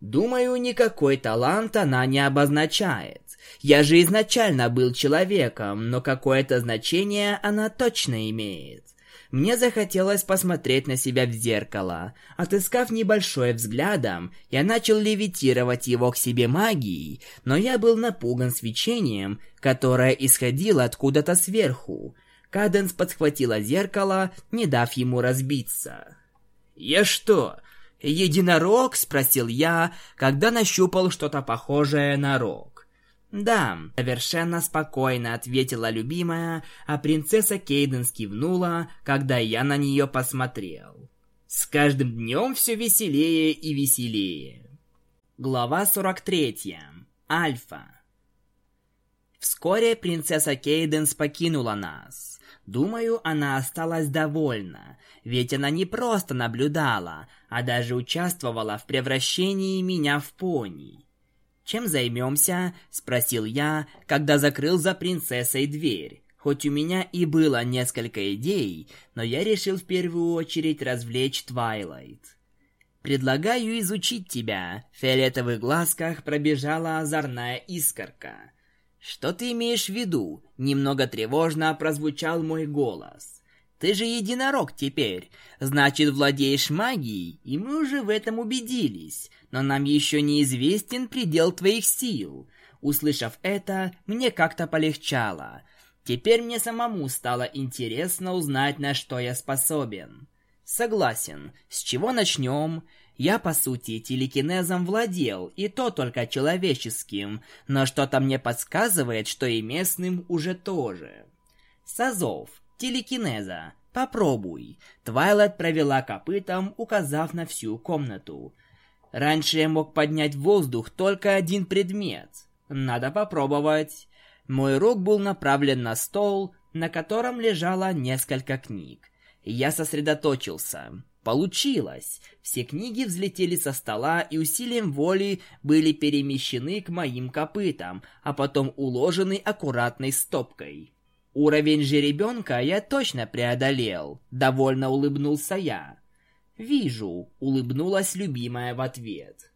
«Думаю, никакой талант она не обозначает. Я же изначально был человеком, но какое-то значение она точно имеет. Мне захотелось посмотреть на себя в зеркало. Отыскав небольшое взглядом, я начал левитировать его к себе магией, но я был напуган свечением, которое исходило откуда-то сверху. Каденс подхватила зеркало, не дав ему разбиться. «Я что, единорог?» — спросил я, когда нащупал что-то похожее на рог. «Да», — совершенно спокойно ответила любимая, а принцесса Кейденс кивнула, когда я на нее посмотрел. С каждым днем все веселее и веселее. Глава 43. Альфа. Вскоре принцесса Кейденс покинула нас. Думаю, она осталась довольна, ведь она не просто наблюдала, а даже участвовала в превращении меня в пони. «Чем займемся?» – спросил я, когда закрыл за принцессой дверь. Хоть у меня и было несколько идей, но я решил в первую очередь развлечь Твайлайт. «Предлагаю изучить тебя». В фиолетовых глазках пробежала озорная искорка. «Что ты имеешь в виду?» Немного тревожно прозвучал мой голос. «Ты же единорог теперь. Значит, владеешь магией, и мы уже в этом убедились но нам еще неизвестен предел твоих сил. Услышав это, мне как-то полегчало. Теперь мне самому стало интересно узнать, на что я способен. Согласен. С чего начнем? Я, по сути, телекинезом владел, и то только человеческим, но что-то мне подсказывает, что и местным уже тоже. Сазов, телекинеза, попробуй. Твайлет провела копытом, указав на всю комнату. Раньше я мог поднять в воздух только один предмет. Надо попробовать. Мой рук был направлен на стол, на котором лежало несколько книг. Я сосредоточился. Получилось. Все книги взлетели со стола и усилием воли были перемещены к моим копытам, а потом уложены аккуратной стопкой. Уровень жеребенка я точно преодолел. Довольно улыбнулся я. «Вижу», — улыбнулась любимая в ответ.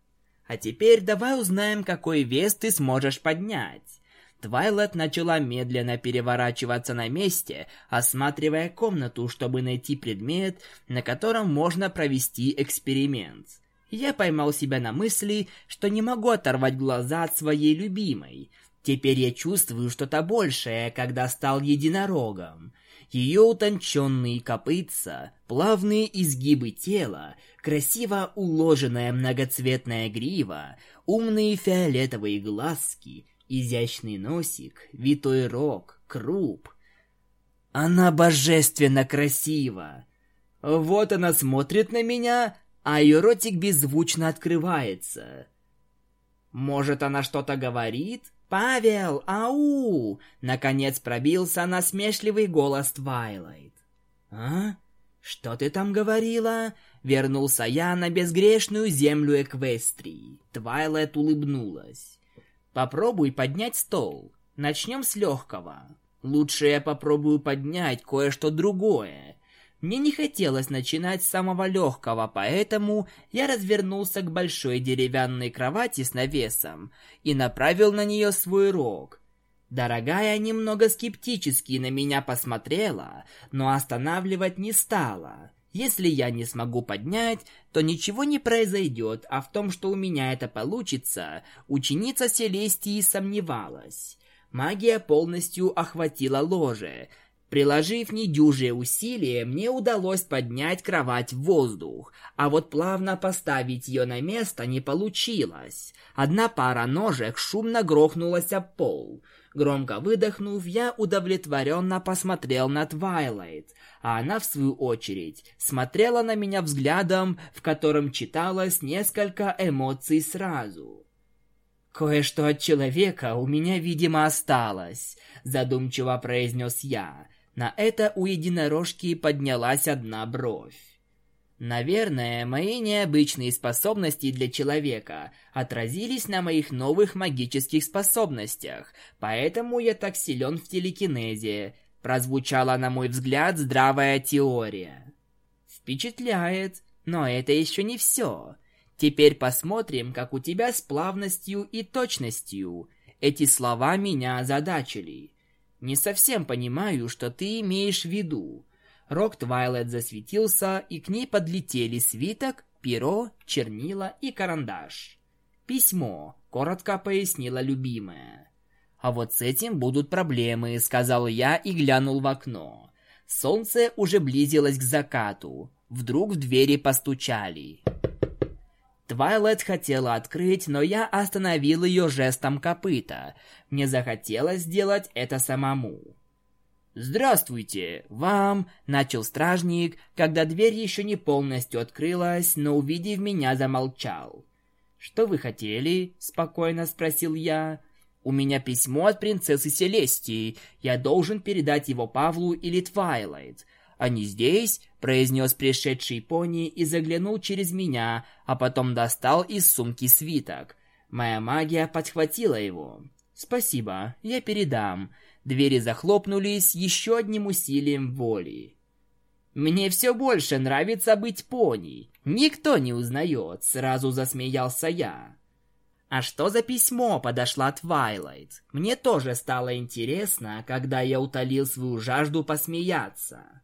«А теперь давай узнаем, какой вес ты сможешь поднять». Твайлет начала медленно переворачиваться на месте, осматривая комнату, чтобы найти предмет, на котором можно провести эксперимент. Я поймал себя на мысли, что не могу оторвать глаза от своей любимой. Теперь я чувствую что-то большее, когда стал единорогом. Ее утонченные копытца, плавные изгибы тела, красиво уложенная многоцветная грива, умные фиолетовые глазки, изящный носик, витой рог, круп. Она божественно красива. Вот она смотрит на меня, а ее ротик беззвучно открывается. Может, она что-то говорит? «Павел, ау!» Наконец пробился насмешливый голос Твайлайт. «А? Что ты там говорила?» Вернулся я на безгрешную землю Эквестрии. Твайлайт улыбнулась. «Попробуй поднять стол. Начнем с легкого. Лучше я попробую поднять кое-что другое. Мне не хотелось начинать с самого легкого, поэтому я развернулся к большой деревянной кровати с навесом и направил на нее свой рог. Дорогая немного скептически на меня посмотрела, но останавливать не стала. Если я не смогу поднять, то ничего не произойдет, а в том, что у меня это получится, ученица Селестии сомневалась. Магия полностью охватила ложе. Приложив недюжие усилия, мне удалось поднять кровать в воздух, а вот плавно поставить ее на место не получилось. Одна пара ножек шумно грохнулась об пол. Громко выдохнув, я удовлетворенно посмотрел на Твайлайт, а она, в свою очередь, смотрела на меня взглядом, в котором читалось несколько эмоций сразу. «Кое-что от человека у меня, видимо, осталось», — задумчиво произнес я. На это у единорожки поднялась одна бровь. Наверное, мои необычные способности для человека отразились на моих новых магических способностях, поэтому я так силен в телекинезе. Прозвучала, на мой взгляд, здравая теория. Впечатляет, но это еще не все. Теперь посмотрим, как у тебя с плавностью и точностью. Эти слова меня озадачили. Не совсем понимаю, что ты имеешь в виду. Рок Твайлет засветился, и к ней подлетели свиток, перо, чернила и карандаш. «Письмо», — коротко пояснила любимая. «А вот с этим будут проблемы», — сказал я и глянул в окно. Солнце уже близилось к закату. Вдруг в двери постучали. Твайлет хотела открыть, но я остановил ее жестом копыта. Мне захотелось сделать это самому. «Здравствуйте! Вам!» — начал стражник, когда дверь еще не полностью открылась, но, увидев меня, замолчал. «Что вы хотели?» — спокойно спросил я. «У меня письмо от принцессы Селестии. Я должен передать его Павлу или Твайлайт. «Они здесь?» – произнес пришедший пони и заглянул через меня, а потом достал из сумки свиток. Моя магия подхватила его. «Спасибо, я передам». Двери захлопнулись еще одним усилием воли. «Мне все больше нравится быть пони. Никто не узнает», — сразу засмеялся я. «А что за письмо?» — подошла Твайлайт. Мне тоже стало интересно, когда я утолил свою жажду посмеяться.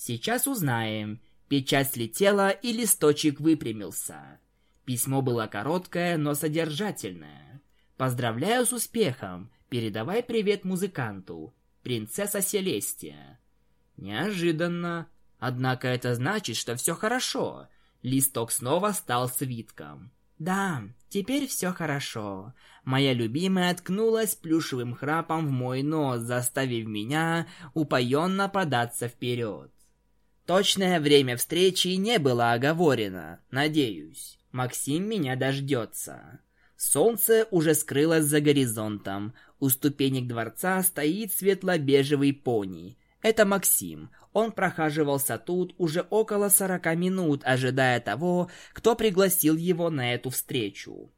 Сейчас узнаем. Печать слетела, и листочек выпрямился. Письмо было короткое, но содержательное. Поздравляю с успехом. Передавай привет музыканту. Принцесса Селестия. Неожиданно. Однако это значит, что все хорошо. Листок снова стал свитком. Да, теперь все хорошо. Моя любимая ткнулась плюшевым храпом в мой нос, заставив меня упоенно податься вперед. Точное время встречи не было оговорено, надеюсь. Максим меня дождется. Солнце уже скрылось за горизонтом. У ступенек дворца стоит светло-бежевый пони. Это Максим. Он прохаживался тут уже около сорока минут, ожидая того, кто пригласил его на эту встречу.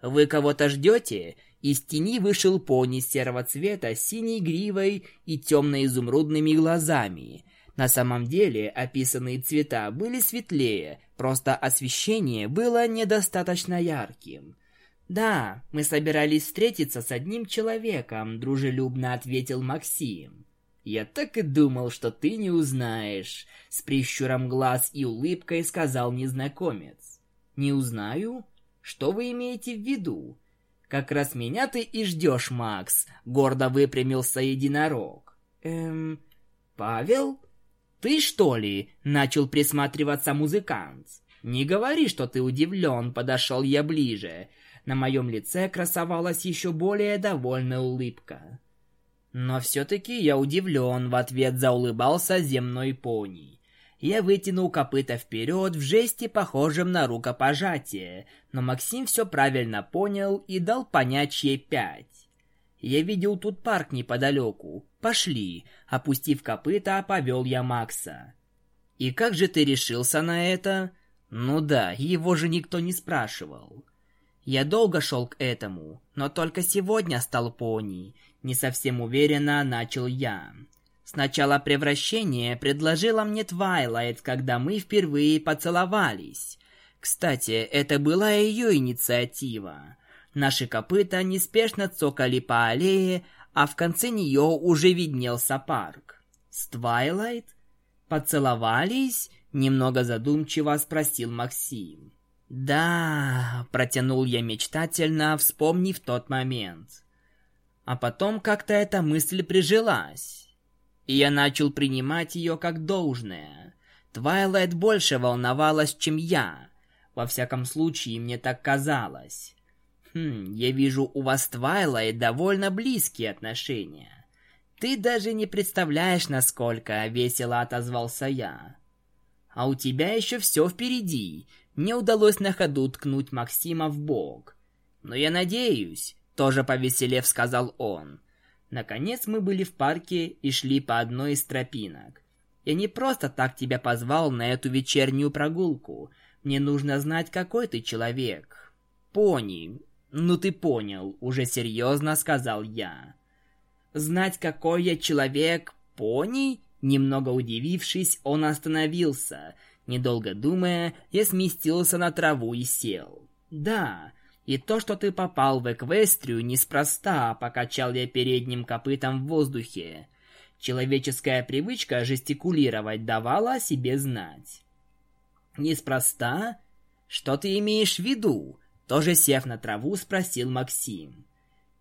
«Вы кого-то ждете?» Из тени вышел пони серого цвета с синей гривой и темно-изумрудными глазами. На самом деле описанные цвета были светлее, просто освещение было недостаточно ярким. «Да, мы собирались встретиться с одним человеком», — дружелюбно ответил Максим. «Я так и думал, что ты не узнаешь», — с прищуром глаз и улыбкой сказал незнакомец. «Не узнаю? Что вы имеете в виду?» «Как раз меня ты и ждешь, Макс», — гордо выпрямился единорог. «Эм, Павел?» «Ты что ли?» — начал присматриваться музыкант. «Не говори, что ты удивлен», — подошел я ближе. На моем лице красовалась еще более довольная улыбка. «Но все-таки я удивлен», — в ответ заулыбался земной пони. Я вытянул копыта вперед в жесте, похожем на рукопожатие, но Максим все правильно понял и дал понять чьей пять. Я видел тут парк неподалеку. Пошли. Опустив копыта, повел я Макса. И как же ты решился на это? Ну да, его же никто не спрашивал. Я долго шел к этому, но только сегодня стал пони. Не совсем уверенно начал я. Сначала превращение предложила мне Твайлайт, когда мы впервые поцеловались. Кстати, это была ее инициатива. Наши копыта неспешно цокали по аллее, а в конце нее уже виднелся парк. С Твайлайт? Поцеловались? Немного задумчиво спросил Максим. «Да», — протянул я мечтательно, вспомнив тот момент. А потом как-то эта мысль прижилась и я начал принимать ее как должное. Твайлайт больше волновалась, чем я. Во всяком случае, мне так казалось. Хм, я вижу у вас с Твайлайт довольно близкие отношения. Ты даже не представляешь, насколько весело отозвался я. А у тебя еще все впереди. Мне удалось на ходу ткнуть Максима в бок. Но я надеюсь, тоже повеселев сказал он, Наконец мы были в парке и шли по одной из тропинок. Я не просто так тебя позвал на эту вечернюю прогулку. Мне нужно знать, какой ты человек. Пони. Ну ты понял, уже серьезно сказал я. Знать, какой я человек, пони? Немного удивившись, он остановился. Недолго думая, я сместился на траву и сел. Да, и то, что ты попал в Эквестрию, неспроста, покачал я передним копытом в воздухе. Человеческая привычка жестикулировать давала о себе знать. Неспроста? Что ты имеешь в виду? Тоже сев на траву, спросил Максим.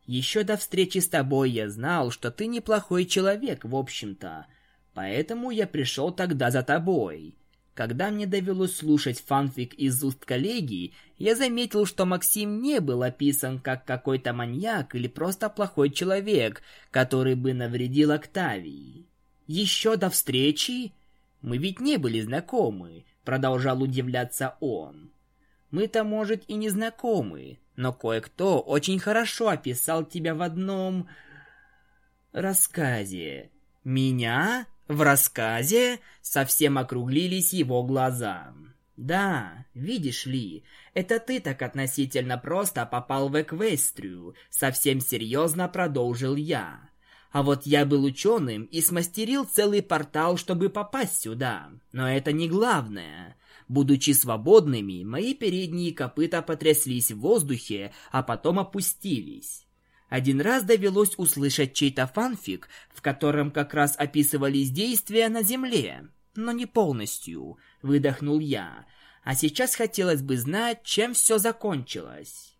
Еще до встречи с тобой я знал, что ты неплохой человек, в общем-то. Поэтому я пришел тогда за тобой. Когда мне довелось слушать фанфик из уст коллеги, я заметил, что Максим не был описан как какой-то маньяк или просто плохой человек, который бы навредил Октавии. Еще до встречи? Мы ведь не были знакомы, продолжал удивляться он. Мы-то, может, и не знакомы, но кое-кто очень хорошо описал тебя в одном рассказе. Меня? В рассказе совсем округлились его глаза. «Да, видишь ли, это ты так относительно просто попал в Эквестрию», совсем серьезно продолжил я. А вот я был ученым и смастерил целый портал, чтобы попасть сюда. Но это не главное. Будучи свободными, мои передние копыта потряслись в воздухе, а потом опустились. Один раз довелось услышать чей-то фанфик, в котором как раз описывались действия на Земле. Но не полностью, выдохнул я. А сейчас хотелось бы знать, чем все закончилось.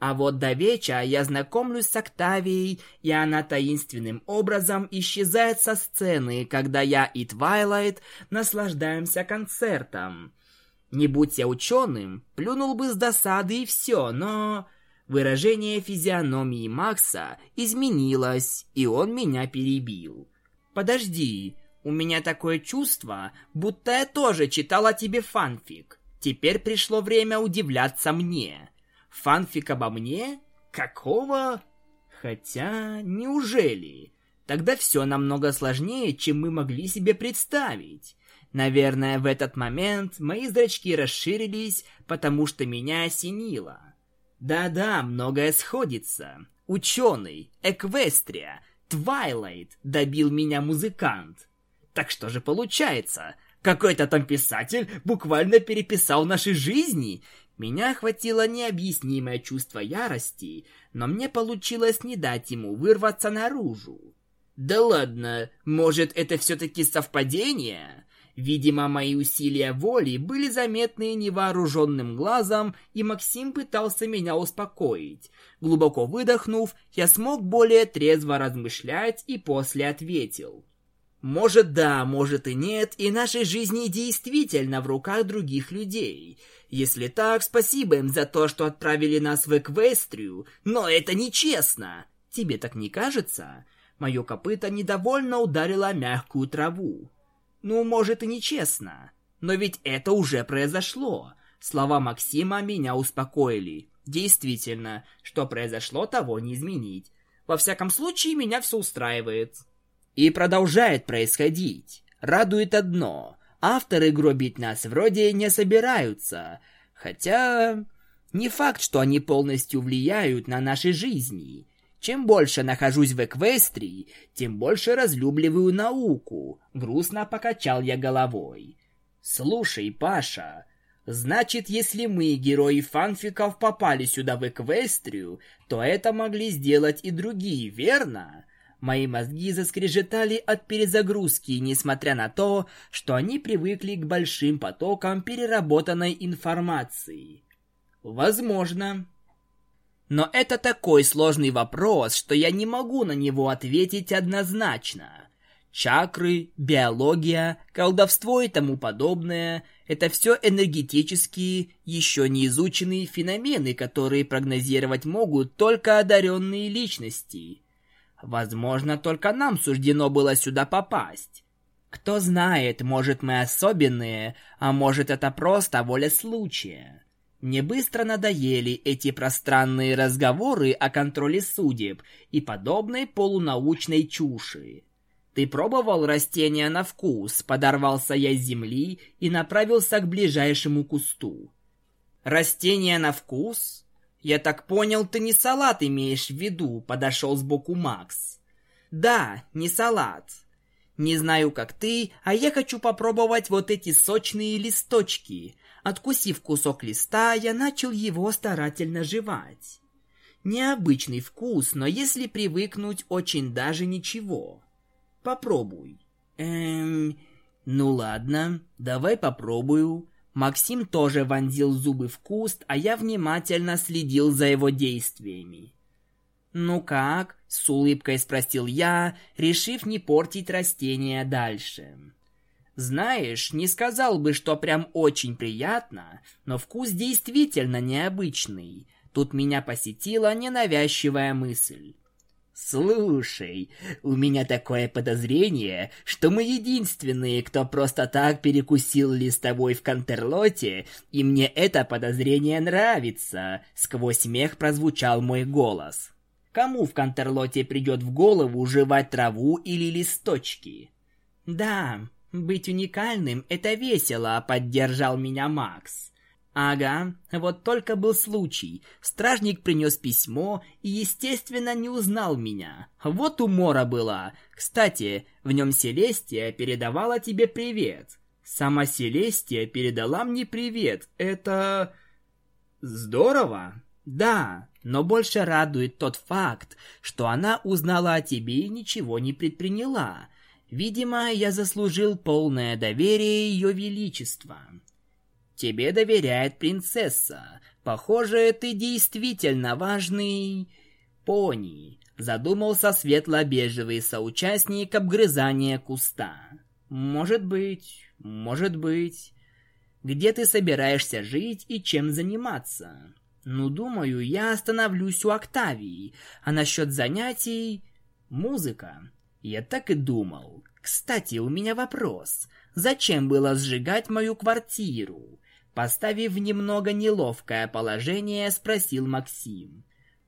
А вот до вечера я знакомлюсь с Октавией, и она таинственным образом исчезает со сцены, когда я и Твайлайт наслаждаемся концертом. Не будь я ученым, плюнул бы с досады и все, но... Выражение физиономии Макса изменилось, и он меня перебил. «Подожди, у меня такое чувство, будто я тоже читала тебе фанфик. Теперь пришло время удивляться мне. Фанфик обо мне? Какого? Хотя, неужели? Тогда все намного сложнее, чем мы могли себе представить. Наверное, в этот момент мои зрачки расширились, потому что меня осенило. Да-да, многое сходится. Ученый, Эквестрия, Твайлайт добил меня музыкант. Так что же получается? Какой-то там писатель буквально переписал наши жизни. Меня охватило необъяснимое чувство ярости, но мне получилось не дать ему вырваться наружу. Да ладно, может это все-таки совпадение? Видимо, мои усилия воли были заметны невооруженным глазом, и Максим пытался меня успокоить. Глубоко выдохнув, я смог более трезво размышлять и после ответил. Может да, может и нет, и наши жизни действительно в руках других людей. Если так, спасибо им за то, что отправили нас в Эквестрию, но это нечестно. Тебе так не кажется? Мое копыто недовольно ударило мягкую траву. Ну, может и нечестно. Но ведь это уже произошло. Слова Максима меня успокоили. Действительно, что произошло, того не изменить. Во всяком случае, меня все устраивает. И продолжает происходить. Радует одно. Авторы гробить нас вроде не собираются. Хотя... Не факт, что они полностью влияют на наши жизни. Чем больше нахожусь в Эквестрии, тем больше разлюбливаю науку. Грустно покачал я головой. Слушай, Паша, значит, если мы, герои фанфиков, попали сюда в Эквестрию, то это могли сделать и другие, верно? Мои мозги заскрежетали от перезагрузки, несмотря на то, что они привыкли к большим потокам переработанной информации. Возможно. Но это такой сложный вопрос, что я не могу на него ответить однозначно. Чакры, биология, колдовство и тому подобное – это все энергетические, еще не изученные феномены, которые прогнозировать могут только одаренные личности. Возможно, только нам суждено было сюда попасть. Кто знает, может мы особенные, а может это просто воля случая. Мне быстро надоели эти пространные разговоры о контроле судеб и подобной полунаучной чуши. Ты пробовал растения на вкус? Подорвался я с земли и направился к ближайшему кусту. Растения на вкус? Я так понял, ты не салат имеешь в виду, подошел сбоку Макс. Да, не салат. Не знаю, как ты, а я хочу попробовать вот эти сочные листочки. Откусив кусок листа, я начал его старательно жевать. Необычный вкус, но если привыкнуть, очень даже ничего. Попробуй. Эм, ну ладно, давай попробую. Максим тоже вонзил зубы в куст, а я внимательно следил за его действиями. «Ну как?» — с улыбкой спросил я, решив не портить растение дальше. Знаешь, не сказал бы, что прям очень приятно, но вкус действительно необычный. Тут меня посетила ненавязчивая мысль. Слушай, у меня такое подозрение, что мы единственные, кто просто так перекусил листовой в Кантерлоте, и мне это подозрение нравится. Сквозь смех прозвучал мой голос. Кому в Кантерлоте придет в голову жевать траву или листочки? Да, быть уникальным — это весело, поддержал меня Макс. Ага, вот только был случай. Стражник принес письмо и, естественно, не узнал меня. Вот умора была. Кстати, в нем Селестия передавала тебе привет. Сама Селестия передала мне привет. Это... здорово. Да, но больше радует тот факт, что она узнала о тебе и ничего не предприняла. Видимо, я заслужил полное доверие ее величества. Тебе доверяет принцесса. Похоже, ты действительно важный пони. Задумался светло-бежевый соучастник обгрызания куста. Может быть, может быть. Где ты собираешься жить и чем заниматься? Ну, думаю, я остановлюсь у Октавии. А насчет занятий... Музыка. Я так и думал. Кстати, у меня вопрос. Зачем было сжигать мою квартиру? Поставив немного неловкое положение, спросил Максим.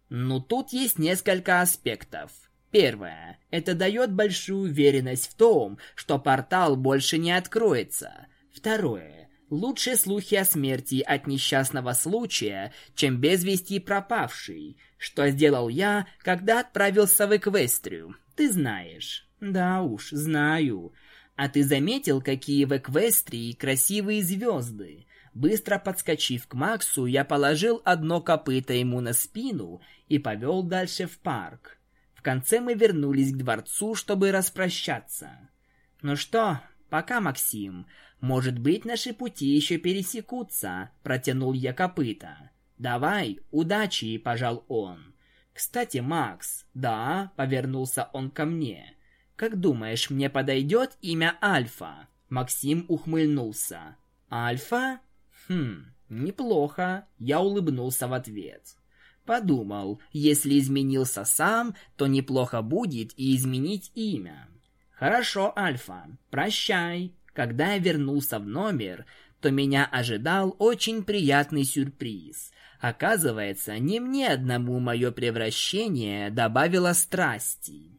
Ну, тут есть несколько аспектов. Первое. Это дает большую уверенность в том, что портал больше не откроется. Второе. Лучше слухи о смерти от несчастного случая, чем без вести пропавший. Что сделал я, когда отправился в Эквестрию, ты знаешь. Да уж, знаю. А ты заметил, какие в Эквестрии красивые звезды? Быстро подскочив к Максу, я положил одно копыто ему на спину и повел дальше в парк. В конце мы вернулись к дворцу, чтобы распрощаться. «Ну что, пока, Максим. Может быть, наши пути еще пересекутся», — протянул я копыта. «Давай, удачи», — пожал он. «Кстати, Макс...» «Да», — повернулся он ко мне. «Как думаешь, мне подойдет имя Альфа?» Максим ухмыльнулся. «Альфа? Хм, неплохо. Я улыбнулся в ответ. Подумал, если изменился сам, то неплохо будет и изменить имя. Хорошо, Альфа. Прощай. Когда я вернулся в номер, то меня ожидал очень приятный сюрприз. Оказывается, не мне одному мое превращение добавило страсти.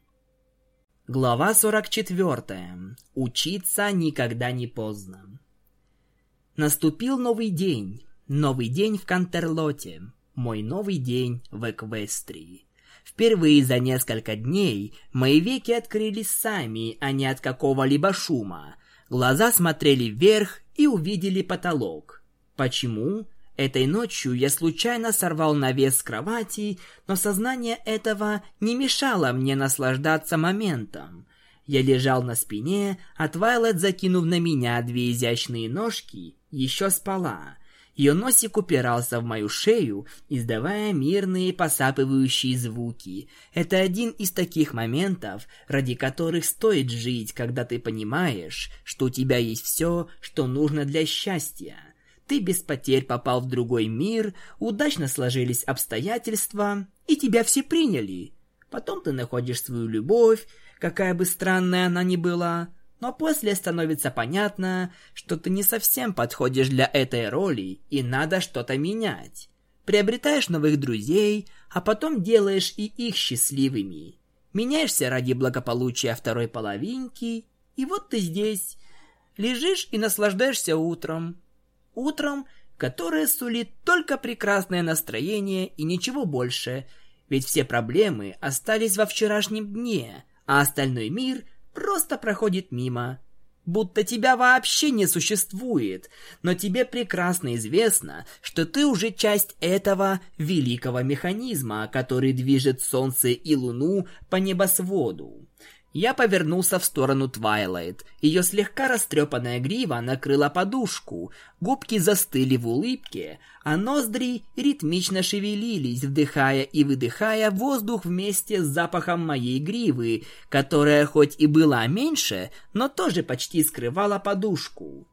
Глава 44. Учиться никогда не поздно. Наступил новый день. Новый день в Кантерлоте. Мой новый день в Эквестрии. Впервые за несколько дней мои веки открылись сами, а не от какого-либо шума. Глаза смотрели вверх и увидели потолок. Почему? Этой ночью я случайно сорвал навес с кровати, но сознание этого не мешало мне наслаждаться моментом. Я лежал на спине, а Твайлет, закинув на меня две изящные ножки, еще спала. Ее носик упирался в мою шею, издавая мирные посапывающие звуки. Это один из таких моментов, ради которых стоит жить, когда ты понимаешь, что у тебя есть все, что нужно для счастья. Ты без потерь попал в другой мир, удачно сложились обстоятельства, и тебя все приняли. Потом ты находишь свою любовь, какая бы странная она ни была, но после становится понятно, что ты не совсем подходишь для этой роли и надо что-то менять. Приобретаешь новых друзей, а потом делаешь и их счастливыми. Меняешься ради благополучия второй половинки, и вот ты здесь. Лежишь и наслаждаешься утром. Утром, которое сулит только прекрасное настроение и ничего больше, ведь все проблемы остались во вчерашнем дне, а остальной мир – просто проходит мимо. Будто тебя вообще не существует, но тебе прекрасно известно, что ты уже часть этого великого механизма, который движет Солнце и Луну по небосводу. Я повернулся в сторону Твайлайт. Ее слегка растрепанная грива накрыла подушку, губки застыли в улыбке, а ноздри ритмично шевелились, вдыхая и выдыхая воздух вместе с запахом моей гривы, которая хоть и была меньше, но тоже почти скрывала подушку.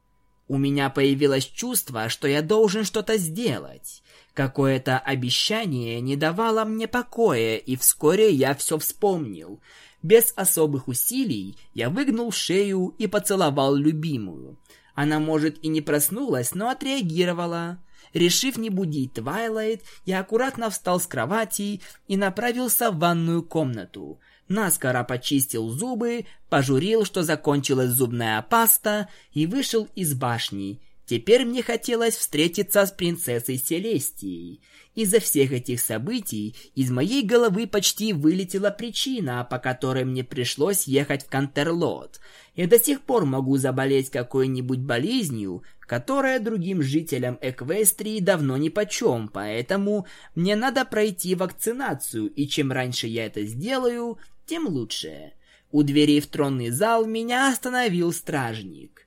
У меня появилось чувство, что я должен что-то сделать. Какое-то обещание не давало мне покоя, и вскоре я все вспомнил — без особых усилий я выгнул шею и поцеловал любимую. Она, может, и не проснулась, но отреагировала. Решив не будить Твайлайт, я аккуратно встал с кровати и направился в ванную комнату. Наскоро почистил зубы, пожурил, что закончилась зубная паста, и вышел из башни. Теперь мне хотелось встретиться с принцессой Селестией. Из-за всех этих событий из моей головы почти вылетела причина, по которой мне пришлось ехать в Кантерлот. Я до сих пор могу заболеть какой-нибудь болезнью, которая другим жителям Эквестрии давно ни почем, поэтому мне надо пройти вакцинацию, и чем раньше я это сделаю, тем лучше. У двери в тронный зал меня остановил стражник.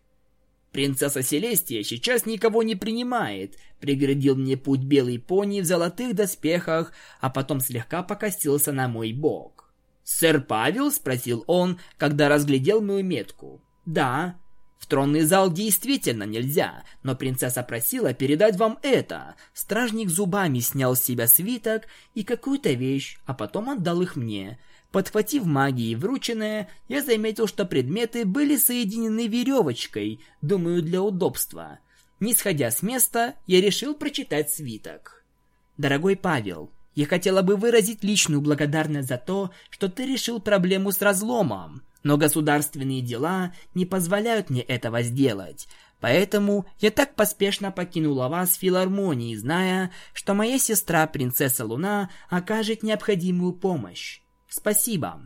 Принцесса Селестия сейчас никого не принимает. Преградил мне путь белый пони в золотых доспехах, а потом слегка покосился на мой бок. «Сэр Павел?» — спросил он, когда разглядел мою метку. «Да». «В тронный зал действительно нельзя, но принцесса просила передать вам это». Стражник зубами снял с себя свиток и какую-то вещь, а потом отдал их мне. Подхватив магией врученное, я заметил, что предметы были соединены веревочкой, думаю, для удобства. Не сходя с места, я решил прочитать свиток. «Дорогой Павел, я хотела бы выразить личную благодарность за то, что ты решил проблему с разломом, но государственные дела не позволяют мне этого сделать». Поэтому я так поспешно покинула вас в филармонии, зная, что моя сестра, принцесса Луна, окажет необходимую помощь. Спасибо.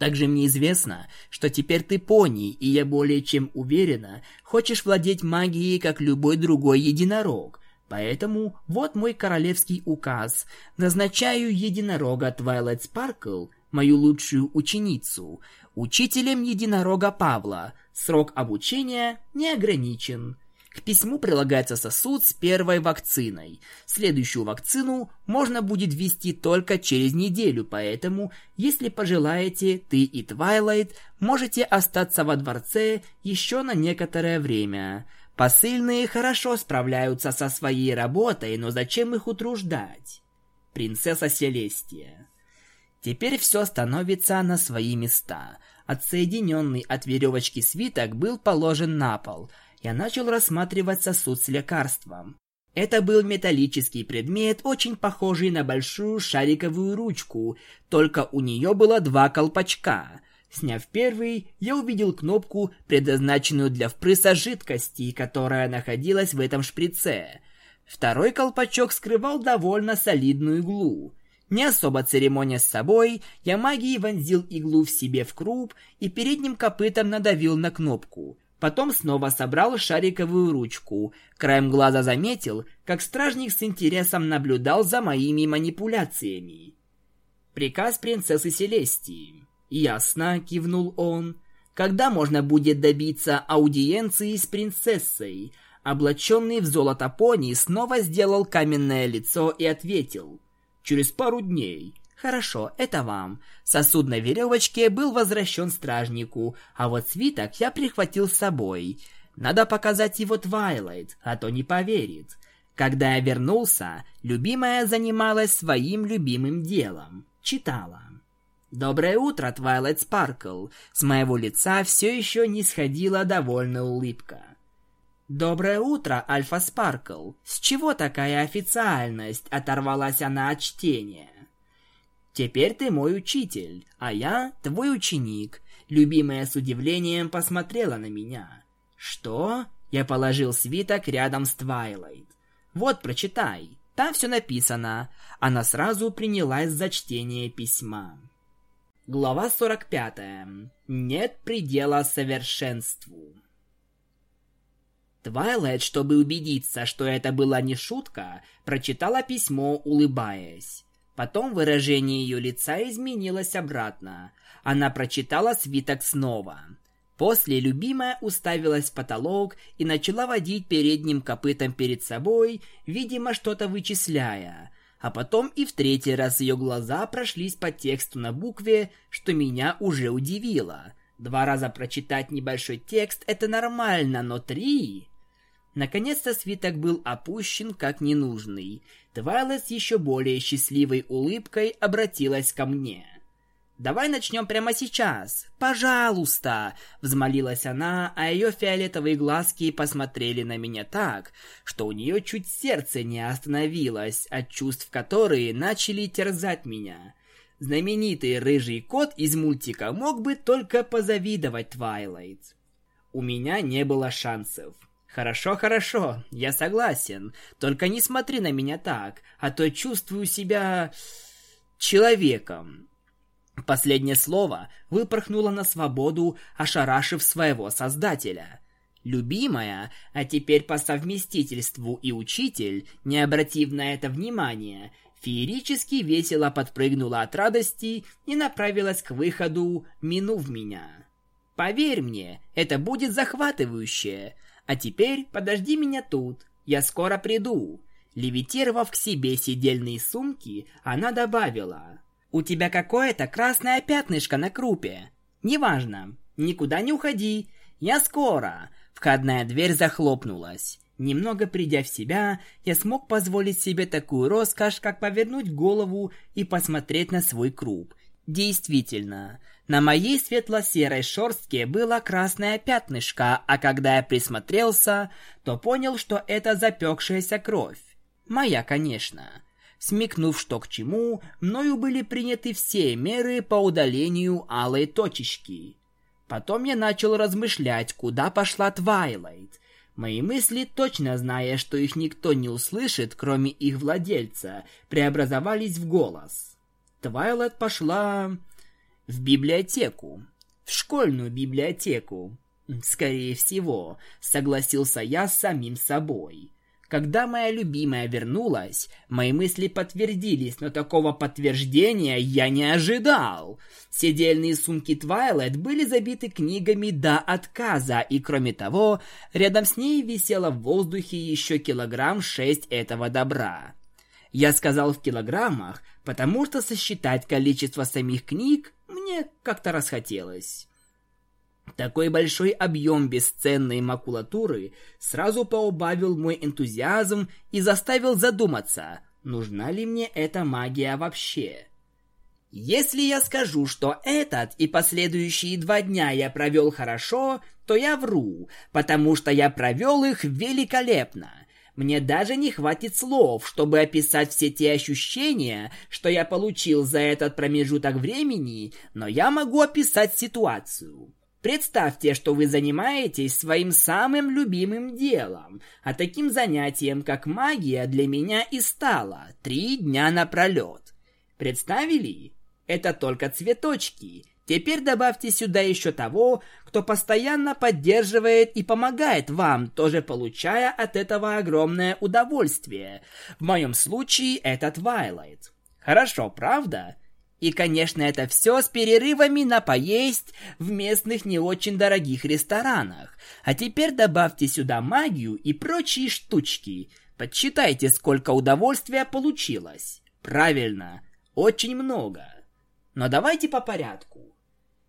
Также мне известно, что теперь ты пони, и я более чем уверена, хочешь владеть магией, как любой другой единорог. Поэтому вот мой королевский указ. Назначаю единорога Твайлайт Спаркл, мою лучшую ученицу, учителем единорога Павла. Срок обучения не ограничен. К письму прилагается сосуд с первой вакциной. Следующую вакцину можно будет ввести только через неделю, поэтому, если пожелаете, ты и Твайлайт можете остаться во дворце еще на некоторое время. Посыльные хорошо справляются со своей работой, но зачем их утруждать? Принцесса Селестия Теперь все становится на свои места. Отсоединенный от веревочки свиток был положен на пол. Я начал рассматривать сосуд с лекарством. Это был металлический предмет, очень похожий на большую шариковую ручку, только у нее было два колпачка. Сняв первый, я увидел кнопку, предназначенную для впрыса жидкости, которая находилась в этом шприце. Второй колпачок скрывал довольно солидную иглу. Не особо церемония с собой, я магией вонзил иглу в себе в круп и передним копытом надавил на кнопку. Потом снова собрал шариковую ручку. Краем глаза заметил, как стражник с интересом наблюдал за моими манипуляциями. Приказ принцессы Селестии. «Ясно», — кивнул он. «Когда можно будет добиться аудиенции с принцессой?» Облаченный в золото пони снова сделал каменное лицо и ответил. Через пару дней. Хорошо, это вам. Сосуд на веревочке был возвращен стражнику, а вот свиток я прихватил с собой. Надо показать его Твайлайт, а то не поверит. Когда я вернулся, любимая занималась своим любимым делом. Читала. «Доброе утро, Твайлайт Спаркл!» С моего лица все еще не сходила довольная улыбка. «Доброе утро, Альфа Спаркл! С чего такая официальность?» — оторвалась она от чтения. «Теперь ты мой учитель, а я твой ученик». Любимая с удивлением посмотрела на меня. «Что?» — я положил свиток рядом с Твайлайт. «Вот, прочитай. Там все написано». Она сразу принялась за чтение письма. Глава 45. Нет предела совершенству. Твайлайт, чтобы убедиться, что это была не шутка, прочитала письмо, улыбаясь. Потом выражение ее лица изменилось обратно. Она прочитала свиток снова. После любимая уставилась в потолок и начала водить передним копытом перед собой, видимо, что-то вычисляя. А потом и в третий раз ее глаза прошлись по тексту на букве, что меня уже удивило. Два раза прочитать небольшой текст – это нормально, но три... Наконец-то свиток был опущен как ненужный. Твайлет с еще более счастливой улыбкой обратилась ко мне. «Давай начнем прямо сейчас. Пожалуйста!» Взмолилась она, а ее фиолетовые глазки посмотрели на меня так, что у нее чуть сердце не остановилось от чувств, которые начали терзать меня. Знаменитый рыжий кот из мультика мог бы только позавидовать Твайлайт. У меня не было шансов. «Хорошо, хорошо, я согласен. Только не смотри на меня так, а то чувствую себя... человеком». Последнее слово выпорхнуло на свободу, ошарашив своего создателя. Любимая, а теперь по совместительству и учитель, не обратив на это внимания, феерически весело подпрыгнула от радости и направилась к выходу, минув меня. «Поверь мне, это будет захватывающе!» А теперь подожди меня тут, я скоро приду. Левитировав к себе сидельные сумки, она добавила. У тебя какое-то красное пятнышко на крупе. Неважно, никуда не уходи, я скоро. Входная дверь захлопнулась. Немного придя в себя, я смог позволить себе такую роскошь, как повернуть голову и посмотреть на свой круп. Действительно, на моей светло-серой шорстке было красное пятнышко, а когда я присмотрелся, то понял, что это запекшаяся кровь. Моя, конечно. Смекнув, что к чему, мною были приняты все меры по удалению алой точечки. Потом я начал размышлять, куда пошла Твайлайт. Мои мысли, точно зная, что их никто не услышит, кроме их владельца, преобразовались в голос. Твайлайт пошла в библиотеку. В школьную библиотеку. Скорее всего, согласился я с самим собой. Когда моя любимая вернулась, мои мысли подтвердились, но такого подтверждения я не ожидал. Седельные сумки Твайлайт были забиты книгами до отказа, и кроме того, рядом с ней висело в воздухе еще килограмм шесть этого добра. Я сказал в килограммах, потому что сосчитать количество самих книг мне как-то расхотелось. Такой большой объем бесценной макулатуры сразу поубавил мой энтузиазм и заставил задуматься, нужна ли мне эта магия вообще. Если я скажу, что этот и последующие два дня я провел хорошо, то я вру, потому что я провел их великолепно. Мне даже не хватит слов, чтобы описать все те ощущения, что я получил за этот промежуток времени, но я могу описать ситуацию. Представьте, что вы занимаетесь своим самым любимым делом, а таким занятием, как магия, для меня и стало три дня напролет. Представили? Это только цветочки. Теперь добавьте сюда еще того, кто постоянно поддерживает и помогает вам, тоже получая от этого огромное удовольствие. В моем случае это Твайлайт. Хорошо, правда? И, конечно, это все с перерывами на поесть в местных не очень дорогих ресторанах. А теперь добавьте сюда магию и прочие штучки. Подсчитайте, сколько удовольствия получилось. Правильно, очень много. Но давайте по порядку.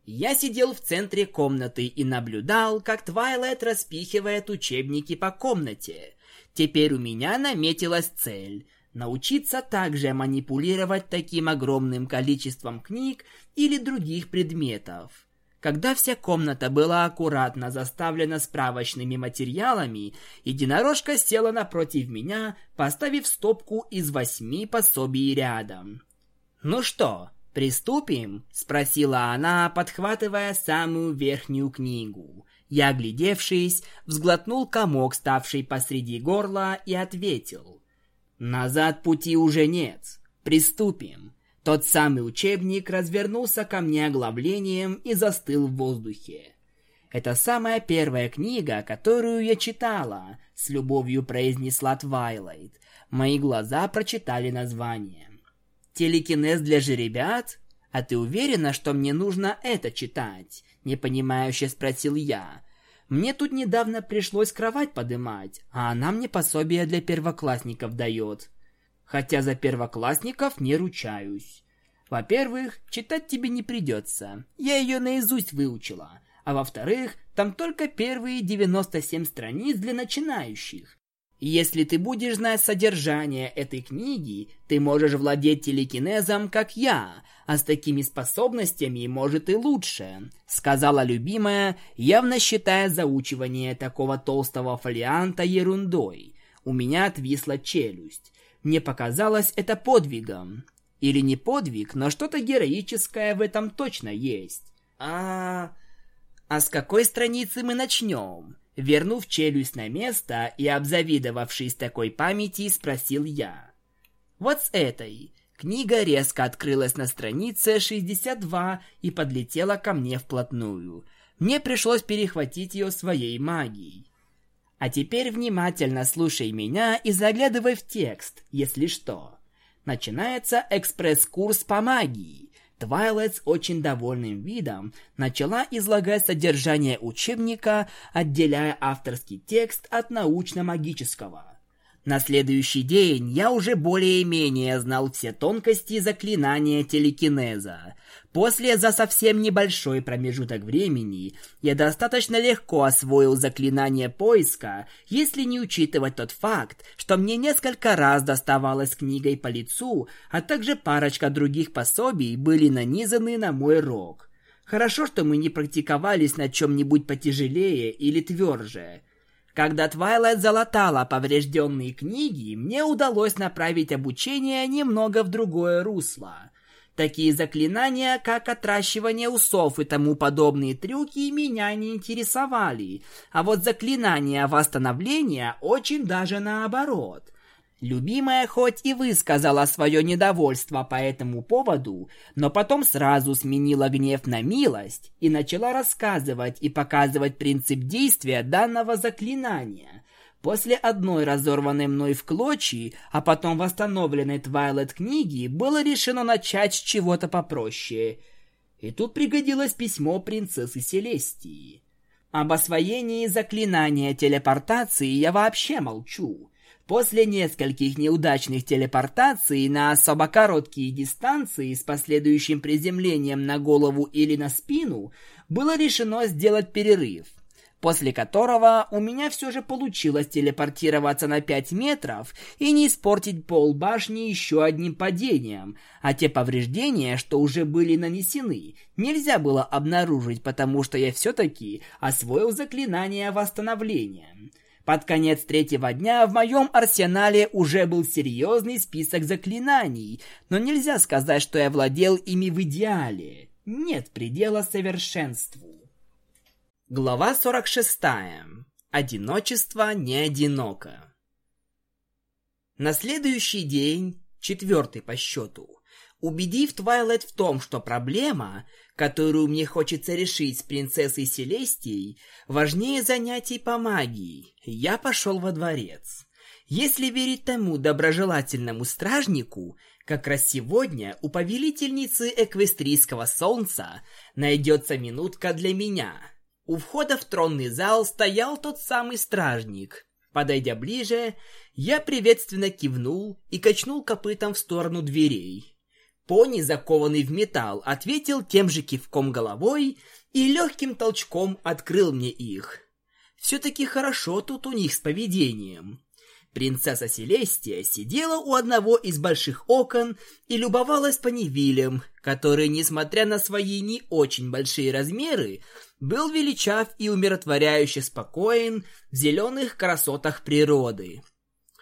Я сидел в центре комнаты и наблюдал, как Твайлайт распихивает учебники по комнате. Теперь у меня наметилась цель – научиться также манипулировать таким огромным количеством книг или других предметов. Когда вся комната была аккуратно заставлена справочными материалами, единорожка села напротив меня, поставив стопку из восьми пособий рядом. «Ну что, «Приступим?» — спросила она, подхватывая самую верхнюю книгу. Я, оглядевшись, взглотнул комок, ставший посреди горла, и ответил. «Назад пути уже нет. Приступим». Тот самый учебник развернулся ко мне оглавлением и застыл в воздухе. «Это самая первая книга, которую я читала», — с любовью произнесла Твайлайт. Мои глаза прочитали название. Телекинез для жеребят? А ты уверена, что мне нужно это читать? Непонимающе спросил я. Мне тут недавно пришлось кровать подымать, а она мне пособие для первоклассников дает. Хотя за первоклассников не ручаюсь. Во-первых, читать тебе не придется. Я ее наизусть выучила. А во-вторых, там только первые 97 страниц для начинающих. Если ты будешь знать содержание этой книги, ты можешь владеть телекинезом, как я, а с такими способностями, может, и лучше», — сказала любимая, явно считая заучивание такого толстого фолианта ерундой. У меня отвисла челюсть. Мне показалось это подвигом. Или не подвиг, но что-то героическое в этом точно есть. А... А с какой страницы мы начнем? Вернув челюсть на место и обзавидовавшись такой памяти, спросил я. «Вот с этой». Книга резко открылась на странице 62 и подлетела ко мне вплотную. Мне пришлось перехватить ее своей магией. А теперь внимательно слушай меня и заглядывай в текст, если что. Начинается экспресс-курс по магии. Твайлайт с очень довольным видом начала излагать содержание учебника, отделяя авторский текст от научно-магического. На следующий день я уже более-менее знал все тонкости заклинания телекинеза. После, за совсем небольшой промежуток времени, я достаточно легко освоил заклинание поиска, если не учитывать тот факт, что мне несколько раз доставалось книгой по лицу, а также парочка других пособий были нанизаны на мой рог. Хорошо, что мы не практиковались на чем-нибудь потяжелее или тверже. Когда Твайлайт залатала поврежденные книги, мне удалось направить обучение немного в другое русло. Такие заклинания, как отращивание усов и тому подобные трюки, меня не интересовали, а вот заклинания восстановления очень даже наоборот. Любимая хоть и высказала свое недовольство по этому поводу, но потом сразу сменила гнев на милость и начала рассказывать и показывать принцип действия данного заклинания. После одной разорванной мной в клочья, а потом восстановленной Твайлет книги, было решено начать с чего-то попроще. И тут пригодилось письмо принцессы Селестии. Об освоении заклинания телепортации я вообще молчу. После нескольких неудачных телепортаций на особо короткие дистанции с последующим приземлением на голову или на спину было решено сделать перерыв. после которого у меня все же получилось телепортироваться на 5 метров и не испортить пол башни еще одним падением, а те повреждения, что уже были нанесены, нельзя было обнаружить, потому что я все-таки освоил заклинание восстановления. Под конец третьего дня в моем арсенале уже был серьезный список заклинаний, но нельзя сказать, что я владел ими в идеале. Нет предела совершенству. Глава 46. Одиночество не одиноко. На следующий день, четвертый по счету, убедив Твайлайт в том, что проблема, которую мне хочется решить с принцессой Селестией, важнее занятий по магии, я пошел во дворец. Если верить тому доброжелательному стражнику, как раз сегодня у повелительницы Эквестрийского солнца найдется минутка для меня – у входа в тронный зал стоял тот самый стражник. Подойдя ближе, я приветственно кивнул и качнул копытом в сторону дверей. Пони, закованный в металл, ответил тем же кивком головой и легким толчком открыл мне их. Все-таки хорошо тут у них с поведением. Принцесса Селестия сидела у одного из больших окон и любовалась Панивилем, который, несмотря на свои не очень большие размеры, был величав и умиротворяюще спокоен в зеленых красотах природы.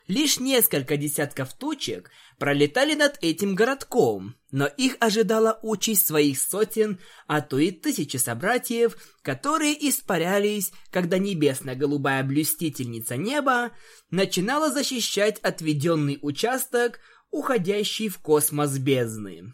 Лишь несколько десятков тучек пролетали над этим городком, но их ожидала участь своих сотен, а то и тысячи собратьев, которые испарялись, когда небесно-голубая блюстительница неба начинала защищать отведенный участок, уходящий в космос бездны.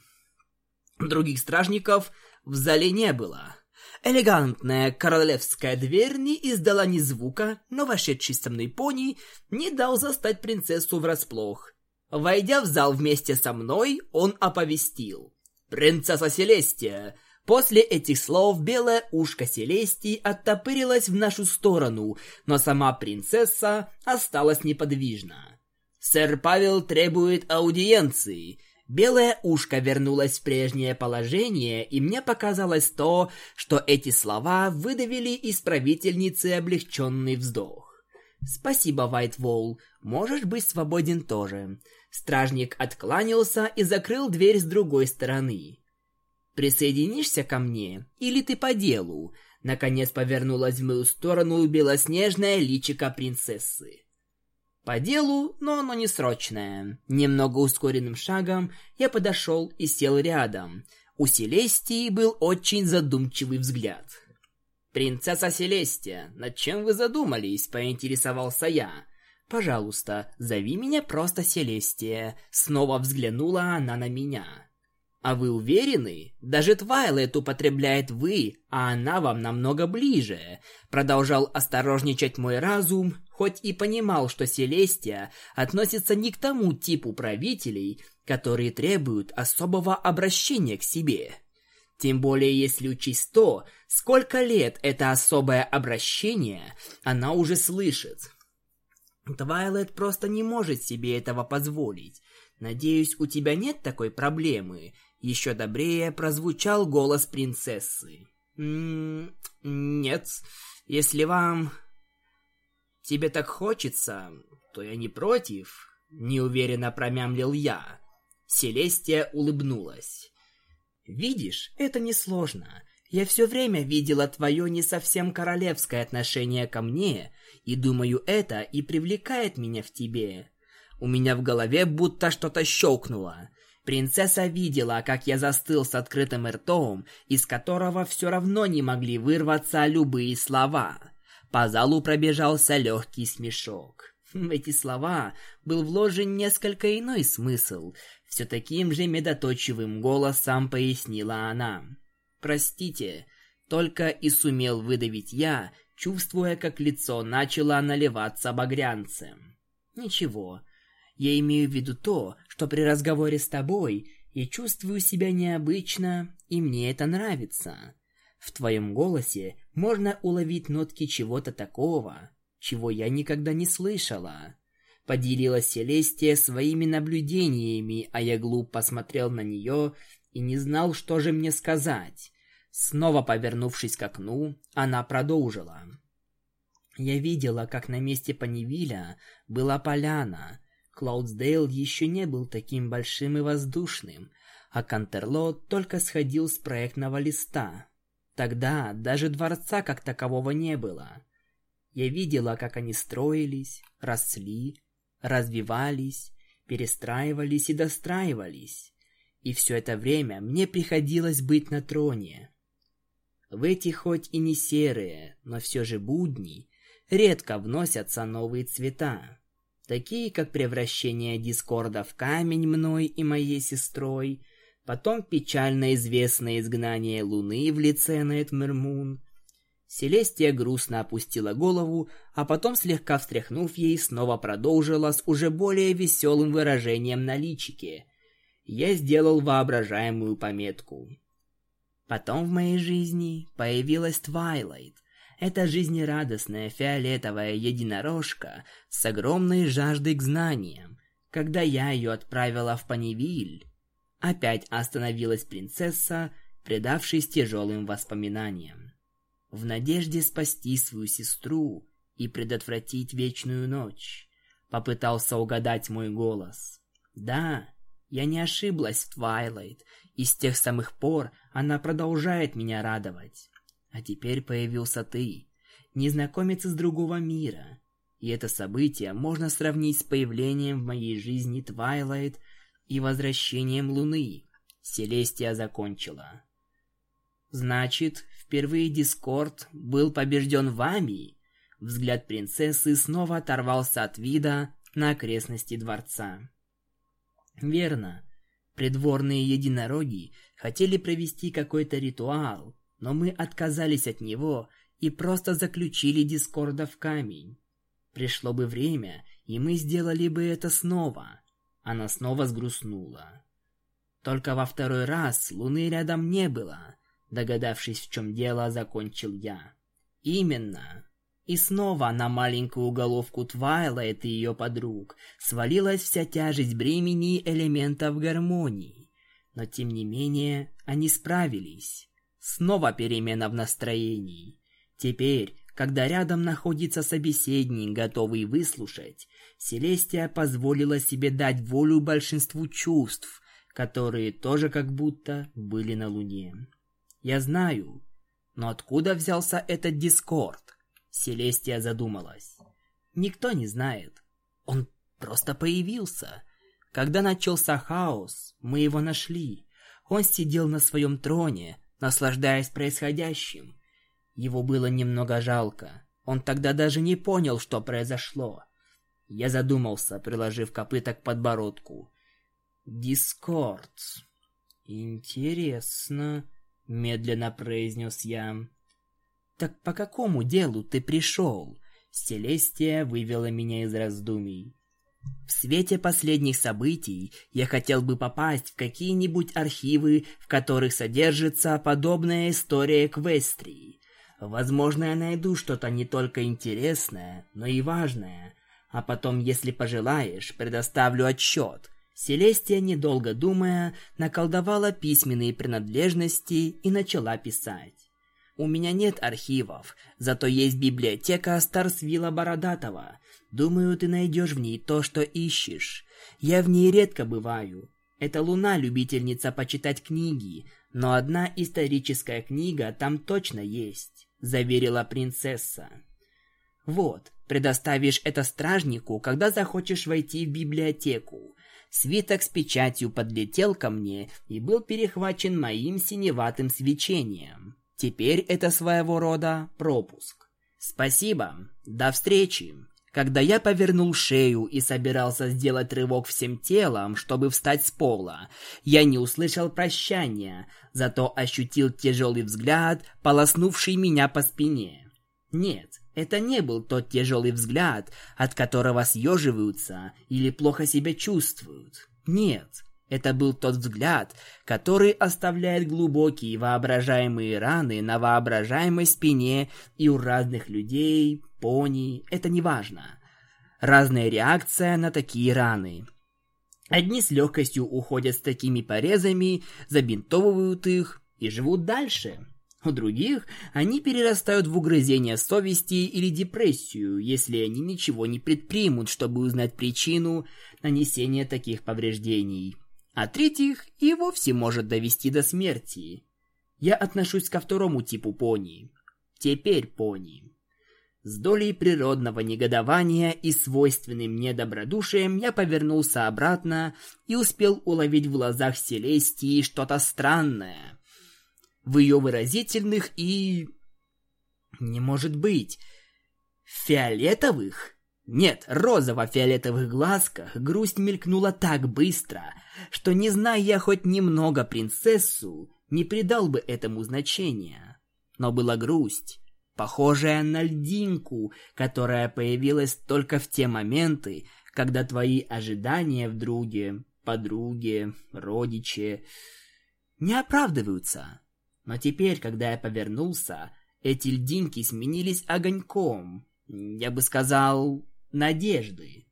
Других стражников в зале не было. Элегантная королевская дверь не издала ни звука, но вошедший со мной пони не дал застать принцессу врасплох. Войдя в зал вместе со мной, он оповестил. «Принцесса Селестия!» После этих слов белое ушко Селестии оттопырилось в нашу сторону, но сама принцесса осталась неподвижна. «Сэр Павел требует аудиенции. Белое ушко вернулось в прежнее положение, и мне показалось то, что эти слова выдавили из правительницы облегченный вздох. «Спасибо, Вайтвол, можешь быть свободен тоже». Стражник откланялся и закрыл дверь с другой стороны. «Присоединишься ко мне? Или ты по делу?» Наконец повернулась в мою сторону белоснежная личико принцессы. По делу, но оно не срочное. Немного ускоренным шагом я подошел и сел рядом. У Селестии был очень задумчивый взгляд. «Принцесса Селестия, над чем вы задумались?» – поинтересовался я. «Пожалуйста, зови меня просто Селестия». Снова взглянула она на меня. А вы уверены? Даже Твайлет употребляет «вы», а она вам намного ближе. Продолжал осторожничать мой разум, хоть и понимал, что Селестия относится не к тому типу правителей, которые требуют особого обращения к себе. Тем более, если учесть то, сколько лет это особое обращение она уже слышит. Твайлет просто не может себе этого позволить. Надеюсь, у тебя нет такой проблемы, еще добрее прозвучал голос принцессы. «М нет если вам... Тебе так хочется, то я не против», — неуверенно промямлил я. Селестия улыбнулась. «Видишь, это несложно. Я все время видела твое не совсем королевское отношение ко мне, и думаю, это и привлекает меня в тебе. У меня в голове будто что-то щелкнуло. Принцесса видела, как я застыл с открытым ртом, из которого все равно не могли вырваться любые слова. По залу пробежался легкий смешок. В эти слова был вложен несколько иной смысл. Все таким же медоточивым голосом пояснила она. «Простите, только и сумел выдавить я, чувствуя, как лицо начало наливаться багрянцем. Ничего, я имею в виду то, что при разговоре с тобой я чувствую себя необычно, и мне это нравится. В твоем голосе можно уловить нотки чего-то такого, чего я никогда не слышала. Поделилась Селестия своими наблюдениями, а я глупо посмотрел на нее и не знал, что же мне сказать. Снова повернувшись к окну, она продолжила. Я видела, как на месте Панивиля была поляна. Клаудсдейл еще не был таким большим и воздушным, а Кантерлот только сходил с проектного листа. Тогда даже дворца как такового не было. Я видела, как они строились, росли, развивались, перестраивались и достраивались. И все это время мне приходилось быть на троне. В эти хоть и не серые, но все же будни, редко вносятся новые цвета. Такие, как превращение Дискорда в камень мной и моей сестрой, потом печально известное изгнание Луны в лице Нэтмермун. Селестия грустно опустила голову, а потом, слегка встряхнув ей, снова продолжила с уже более веселым выражением на личике. Я сделал воображаемую пометку. Потом в моей жизни появилась Твайлайт. Это жизнерадостная фиолетовая единорожка с огромной жаждой к знаниям. Когда я ее отправила в Панивиль, опять остановилась принцесса, предавшись тяжелым воспоминаниям. В надежде спасти свою сестру и предотвратить вечную ночь, попытался угадать мой голос. Да, я не ошиблась в Твайлайт, и с тех самых пор она продолжает меня радовать. А теперь появился ты, незнакомец из другого мира. И это событие можно сравнить с появлением в моей жизни Твайлайт и возвращением Луны. Селестия закончила. Значит, впервые Дискорд был побежден вами? Взгляд принцессы снова оторвался от вида на окрестности дворца. Верно. Придворные единороги хотели провести какой-то ритуал, но мы отказались от него и просто заключили Дискорда в камень. Пришло бы время, и мы сделали бы это снова. Она снова сгрустнула. Только во второй раз луны рядом не было. Догадавшись, в чем дело, закончил я. Именно. И снова на маленькую головку Твайлайт и ее подруг свалилась вся тяжесть бремени элементов гармонии. Но тем не менее, они справились. Снова перемена в настроении. Теперь, когда рядом находится собеседник, готовый выслушать, Селестия позволила себе дать волю большинству чувств, которые тоже как будто были на Луне. Я знаю, но откуда взялся этот Дискорд? Селестия задумалась. Никто не знает. Он просто появился. Когда начался хаос, мы его нашли. Он сидел на своем троне, наслаждаясь происходящим. Его было немного жалко. Он тогда даже не понял, что произошло. Я задумался, приложив копыта к подбородку. «Дискорд. Интересно», — медленно произнес я. «Так по какому делу ты пришел?» Селестия вывела меня из раздумий. В свете последних событий я хотел бы попасть в какие-нибудь архивы, в которых содержится подобная история Квестрии. Возможно, я найду что-то не только интересное, но и важное. А потом, если пожелаешь, предоставлю отчет. Селестия, недолго думая, наколдовала письменные принадлежности и начала писать. У меня нет архивов, зато есть библиотека Старсвилла Бородатого. Думаю, ты найдешь в ней то, что ищешь. Я в ней редко бываю. Это Луна любительница почитать книги, но одна историческая книга там точно есть, заверила принцесса. Вот, предоставишь это стражнику, когда захочешь войти в библиотеку. Свиток с печатью подлетел ко мне и был перехвачен моим синеватым свечением. Теперь это своего рода пропуск. Спасибо. До встречи. Когда я повернул шею и собирался сделать рывок всем телом, чтобы встать с пола, я не услышал прощания, зато ощутил тяжелый взгляд, полоснувший меня по спине. Нет, это не был тот тяжелый взгляд, от которого съеживаются или плохо себя чувствуют. Нет, это был тот взгляд, который оставляет глубокие воображаемые раны на воображаемой спине и у разных людей, пони, это не важно. Разная реакция на такие раны. Одни с легкостью уходят с такими порезами, забинтовывают их и живут дальше. У других они перерастают в угрызение совести или депрессию, если они ничего не предпримут, чтобы узнать причину нанесения таких повреждений. А третьих и вовсе может довести до смерти. Я отношусь ко второму типу пони. Теперь пони. С долей природного негодования и свойственным мне добродушием я повернулся обратно и успел уловить в глазах Селестии что-то странное. В ее выразительных и... Не может быть. Фиолетовых? Нет, розово-фиолетовых глазках грусть мелькнула так быстро, что, не зная я хоть немного принцессу, не придал бы этому значения. Но была грусть, похожая на льдинку, которая появилась только в те моменты, когда твои ожидания в друге, подруге, родиче не оправдываются. Но теперь, когда я повернулся, эти льдинки сменились огоньком, я бы сказал, надежды.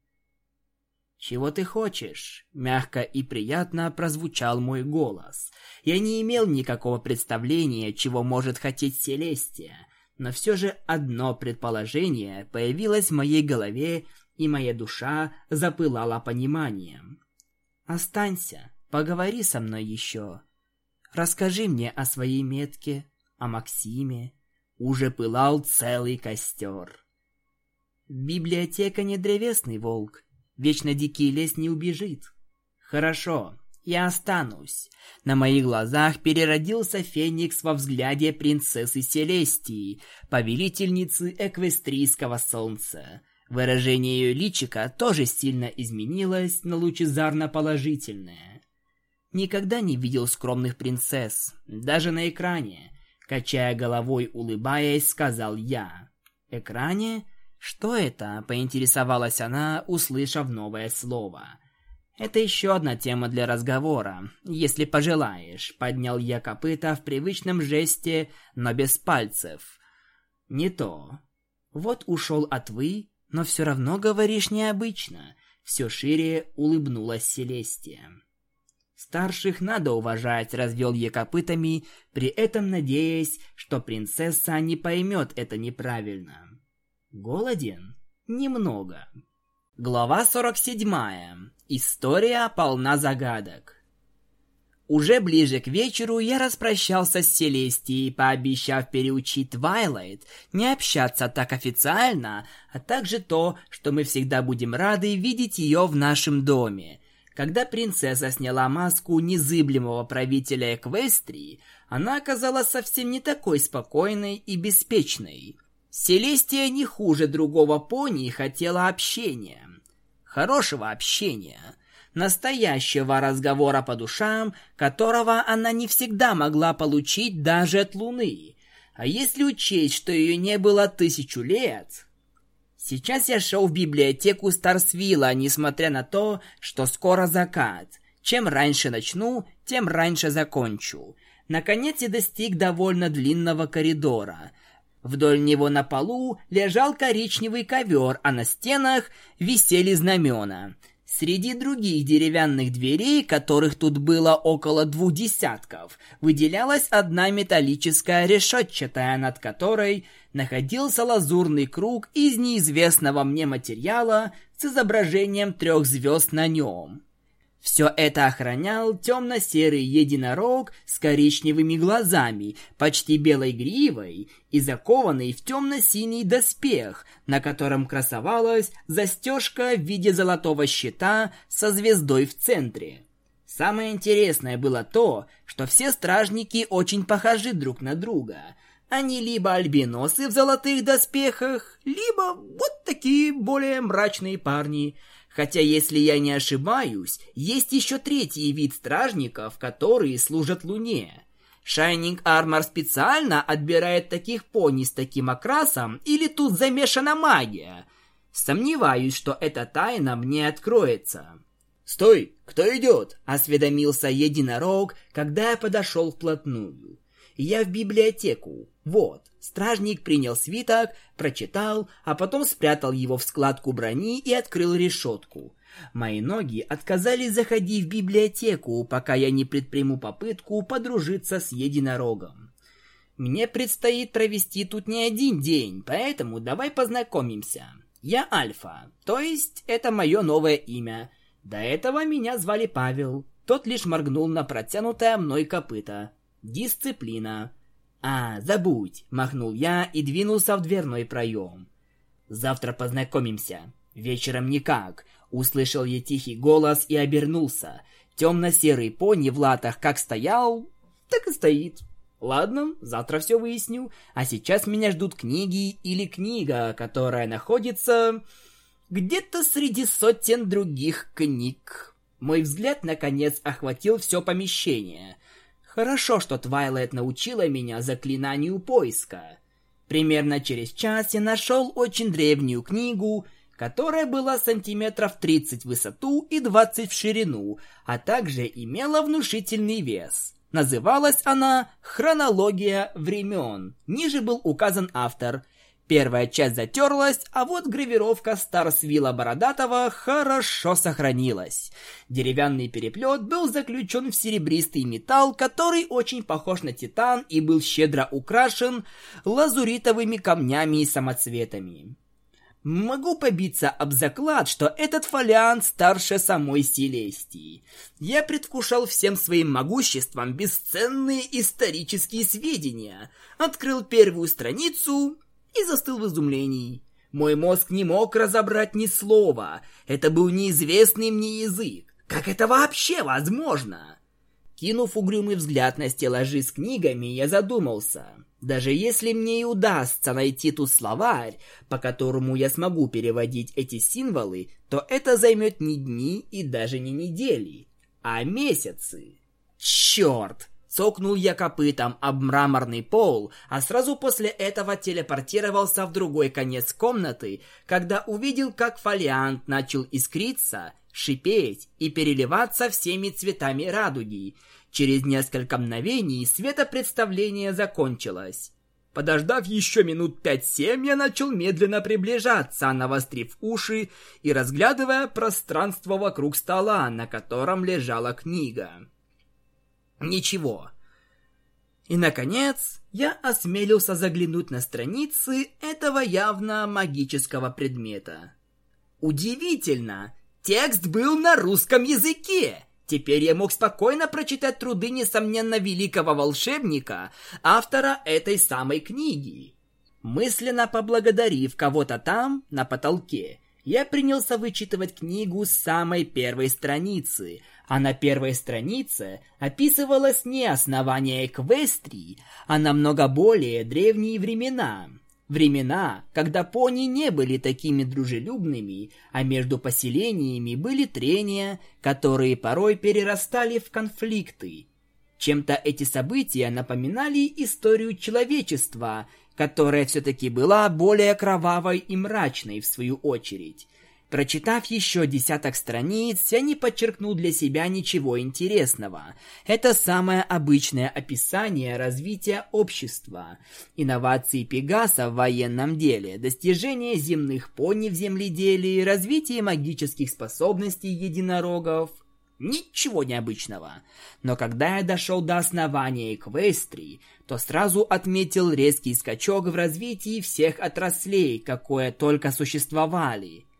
«Чего ты хочешь?» — мягко и приятно прозвучал мой голос. Я не имел никакого представления, чего может хотеть Селестия, но все же одно предположение появилось в моей голове, и моя душа запылала пониманием. «Останься, поговори со мной еще. Расскажи мне о своей метке, о Максиме». Уже пылал целый костер. Библиотека не древесный волк, Вечно дикий лес не убежит. Хорошо, я останусь. На моих глазах переродился феникс во взгляде принцессы Селестии, повелительницы эквестрийского солнца. Выражение ее личика тоже сильно изменилось на лучезарно-положительное. Никогда не видел скромных принцесс, даже на экране. Качая головой, улыбаясь, сказал я. «Экране? «Что это?» – поинтересовалась она, услышав новое слово. «Это еще одна тема для разговора, если пожелаешь», – поднял я копыта в привычном жесте, но без пальцев. «Не то. Вот ушел от «вы», но все равно говоришь необычно», – все шире улыбнулась Селестия. «Старших надо уважать», — развел я копытами, при этом надеясь, что принцесса не поймет это неправильно. Голоден? Немного. Глава 47. История полна загадок. Уже ближе к вечеру я распрощался с Селестией, пообещав переучить Твайлайт, не общаться так официально, а также то, что мы всегда будем рады видеть ее в нашем доме. Когда принцесса сняла маску незыблемого правителя Эквестрии, она оказалась совсем не такой спокойной и беспечной. Селестия не хуже другого пони хотела общения. Хорошего общения. Настоящего разговора по душам, которого она не всегда могла получить даже от Луны. А если учесть, что ее не было тысячу лет... Сейчас я шел в библиотеку Старсвилла, несмотря на то, что скоро закат. Чем раньше начну, тем раньше закончу. Наконец я достиг довольно длинного коридора — Вдоль него на полу лежал коричневый ковер, а на стенах висели знамена. Среди других деревянных дверей, которых тут было около двух десятков, выделялась одна металлическая решетчатая, над которой находился лазурный круг из неизвестного мне материала с изображением трех звезд на нем. Все это охранял темно-серый единорог с коричневыми глазами, почти белой гривой и закованный в темно-синий доспех, на котором красовалась застежка в виде золотого щита со звездой в центре. Самое интересное было то, что все стражники очень похожи друг на друга. Они либо альбиносы в золотых доспехах, либо вот такие более мрачные парни – Хотя, если я не ошибаюсь, есть еще третий вид стражников, которые служат Луне. Шайнинг Армор специально отбирает таких пони с таким окрасом, или тут замешана магия? Сомневаюсь, что эта тайна мне откроется. «Стой! Кто идет?» – осведомился единорог, когда я подошел вплотную. «Я в библиотеку. Вот». Стражник принял свиток, прочитал, а потом спрятал его в складку брони и открыл решетку. Мои ноги отказались заходить в библиотеку, пока я не предприму попытку подружиться с единорогом. Мне предстоит провести тут не один день, поэтому давай познакомимся. Я Альфа, то есть это мое новое имя. До этого меня звали Павел. Тот лишь моргнул на протянутое мной копыто. Дисциплина. А, забудь, махнул я и двинулся в дверной проем. Завтра познакомимся. Вечером никак. Услышал я тихий голос и обернулся. Темно-серый пони в латах как стоял, так и стоит. Ладно, завтра все выясню. А сейчас меня ждут книги или книга, которая находится где-то среди сотен других книг. Мой взгляд, наконец, охватил все помещение. Хорошо, что Твайлайт научила меня заклинанию поиска. Примерно через час я нашел очень древнюю книгу, которая была сантиметров 30 в высоту и 20 в ширину, а также имела внушительный вес. Называлась она «Хронология времен». Ниже был указан автор. Первая часть затерлась, а вот гравировка Старсвилла Бородатого хорошо сохранилась. Деревянный переплет был заключен в серебристый металл, который очень похож на титан и был щедро украшен лазуритовыми камнями и самоцветами. Могу побиться об заклад, что этот фолиант старше самой Селестии. Я предвкушал всем своим могуществом бесценные исторические сведения. Открыл первую страницу и застыл в изумлении. Мой мозг не мог разобрать ни слова. Это был неизвестный мне язык. Как это вообще возможно? Кинув угрюмый взгляд на стеллажи с книгами, я задумался. Даже если мне и удастся найти ту словарь, по которому я смогу переводить эти символы, то это займет не дни и даже не недели, а месяцы. Черт! Цокнул я копытом об мраморный пол, а сразу после этого телепортировался в другой конец комнаты, когда увидел, как фолиант начал искриться, шипеть и переливаться всеми цветами радуги. Через несколько мгновений светопредставление закончилось. Подождав еще минут пять-семь, я начал медленно приближаться, навострив уши и разглядывая пространство вокруг стола, на котором лежала книга. Ничего. И, наконец, я осмелился заглянуть на страницы этого явно магического предмета. Удивительно! Текст был на русском языке! Теперь я мог спокойно прочитать труды, несомненно, великого волшебника, автора этой самой книги. Мысленно поблагодарив кого-то там, на потолке, я принялся вычитывать книгу с самой первой страницы, а на первой странице описывалось не основание Эквестрии, а намного более древние времена – Времена, когда пони не были такими дружелюбными, а между поселениями были трения, которые порой перерастали в конфликты. Чем-то эти события напоминали историю человечества, которая все-таки была более кровавой и мрачной в свою очередь. Прочитав еще десяток страниц, я не подчеркнул для себя ничего интересного. Это самое обычное описание развития общества. Инновации Пегаса в военном деле, достижение земных пони в земледелии, развитие магических способностей единорогов. Ничего необычного. Но когда я дошел до основания Эквестрии, то сразу отметил резкий скачок в развитии всех отраслей, какое только существовали –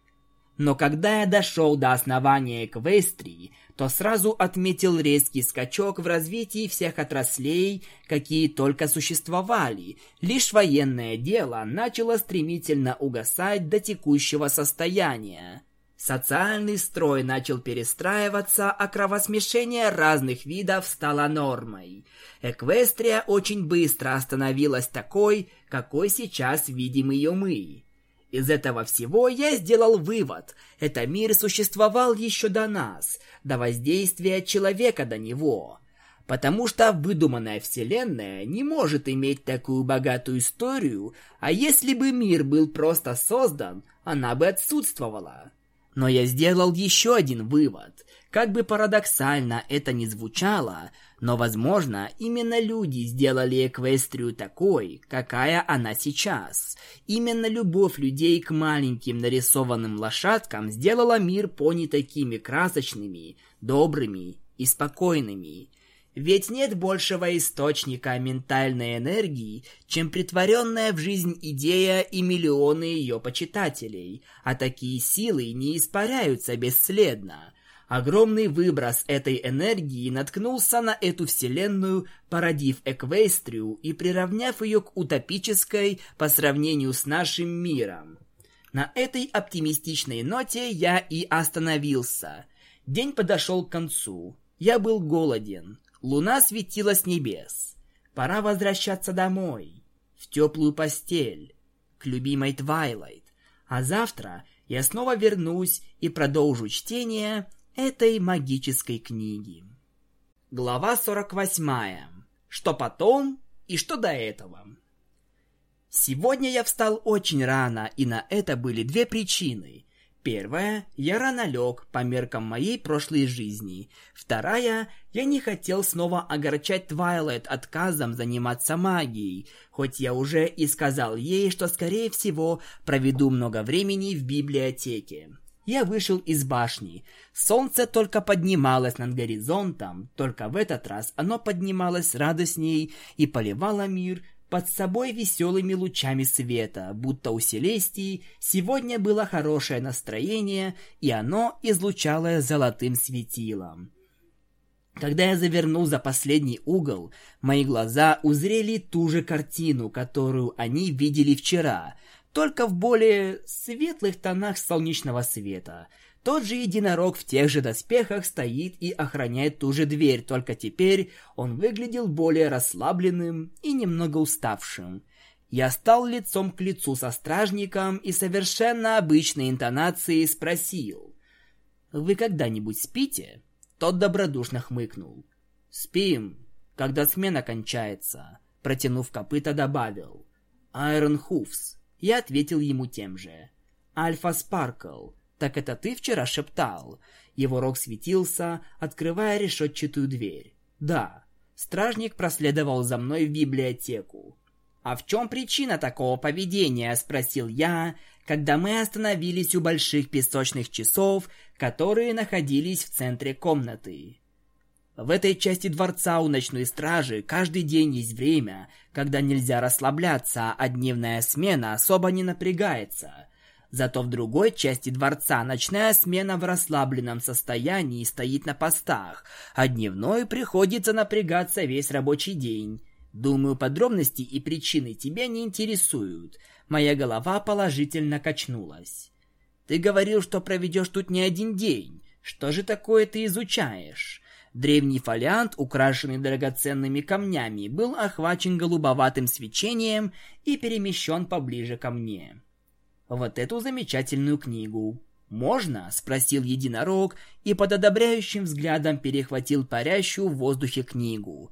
но когда я дошел до основания Эквестрии, то сразу отметил резкий скачок в развитии всех отраслей, какие только существовали. Лишь военное дело начало стремительно угасать до текущего состояния. Социальный строй начал перестраиваться, а кровосмешение разных видов стало нормой. Эквестрия очень быстро остановилась такой, какой сейчас видим ее мы. Из этого всего я сделал вывод. Это мир существовал еще до нас, до воздействия человека до него. Потому что выдуманная вселенная не может иметь такую богатую историю, а если бы мир был просто создан, она бы отсутствовала. Но я сделал еще один вывод. Как бы парадоксально это ни звучало, но, возможно, именно люди сделали Эквестрию такой, какая она сейчас. Именно любовь людей к маленьким нарисованным лошадкам сделала мир пони такими красочными, добрыми и спокойными. Ведь нет большего источника ментальной энергии, чем притворенная в жизнь идея и миллионы ее почитателей, а такие силы не испаряются бесследно. Огромный выброс этой энергии наткнулся на эту вселенную, породив Эквестрию и приравняв ее к утопической по сравнению с нашим миром. На этой оптимистичной ноте я и остановился. День подошел к концу. Я был голоден. Луна светила с небес. Пора возвращаться домой, в теплую постель, к любимой Твайлайт. А завтра я снова вернусь и продолжу чтение этой магической книги. Глава 48. Что потом и что до этого. Сегодня я встал очень рано, и на это были две причины. Первая, я рано лег по меркам моей прошлой жизни. Вторая, я не хотел снова огорчать Твайлайт отказом заниматься магией, хоть я уже и сказал ей, что скорее всего проведу много времени в библиотеке. Я вышел из башни. Солнце только поднималось над горизонтом, только в этот раз оно поднималось радостней и поливало мир под собой веселыми лучами света, будто у Селестии сегодня было хорошее настроение, и оно излучало золотым светилом. Когда я завернул за последний угол, мои глаза узрели ту же картину, которую они видели вчера, только в более светлых тонах солнечного света – тот же единорог в тех же доспехах стоит и охраняет ту же дверь, только теперь он выглядел более расслабленным и немного уставшим. Я стал лицом к лицу со стражником и совершенно обычной интонацией спросил. «Вы когда-нибудь спите?» Тот добродушно хмыкнул. «Спим, когда смена кончается», протянув копыта, добавил. «Айрон Хуфс». Я ответил ему тем же. «Альфа Спаркл». «Так это ты вчера шептал?» Его рог светился, открывая решетчатую дверь. «Да». Стражник проследовал за мной в библиотеку. «А в чем причина такого поведения?» – спросил я, когда мы остановились у больших песочных часов, которые находились в центре комнаты. В этой части дворца у ночной стражи каждый день есть время, когда нельзя расслабляться, а дневная смена особо не напрягается – Зато в другой части дворца ночная смена в расслабленном состоянии стоит на постах, а дневной приходится напрягаться весь рабочий день. Думаю, подробности и причины тебя не интересуют. Моя голова положительно качнулась. Ты говорил, что проведешь тут не один день. Что же такое ты изучаешь? Древний фолиант, украшенный драгоценными камнями, был охвачен голубоватым свечением и перемещен поближе ко мне вот эту замечательную книгу. «Можно?» – спросил единорог и под одобряющим взглядом перехватил парящую в воздухе книгу.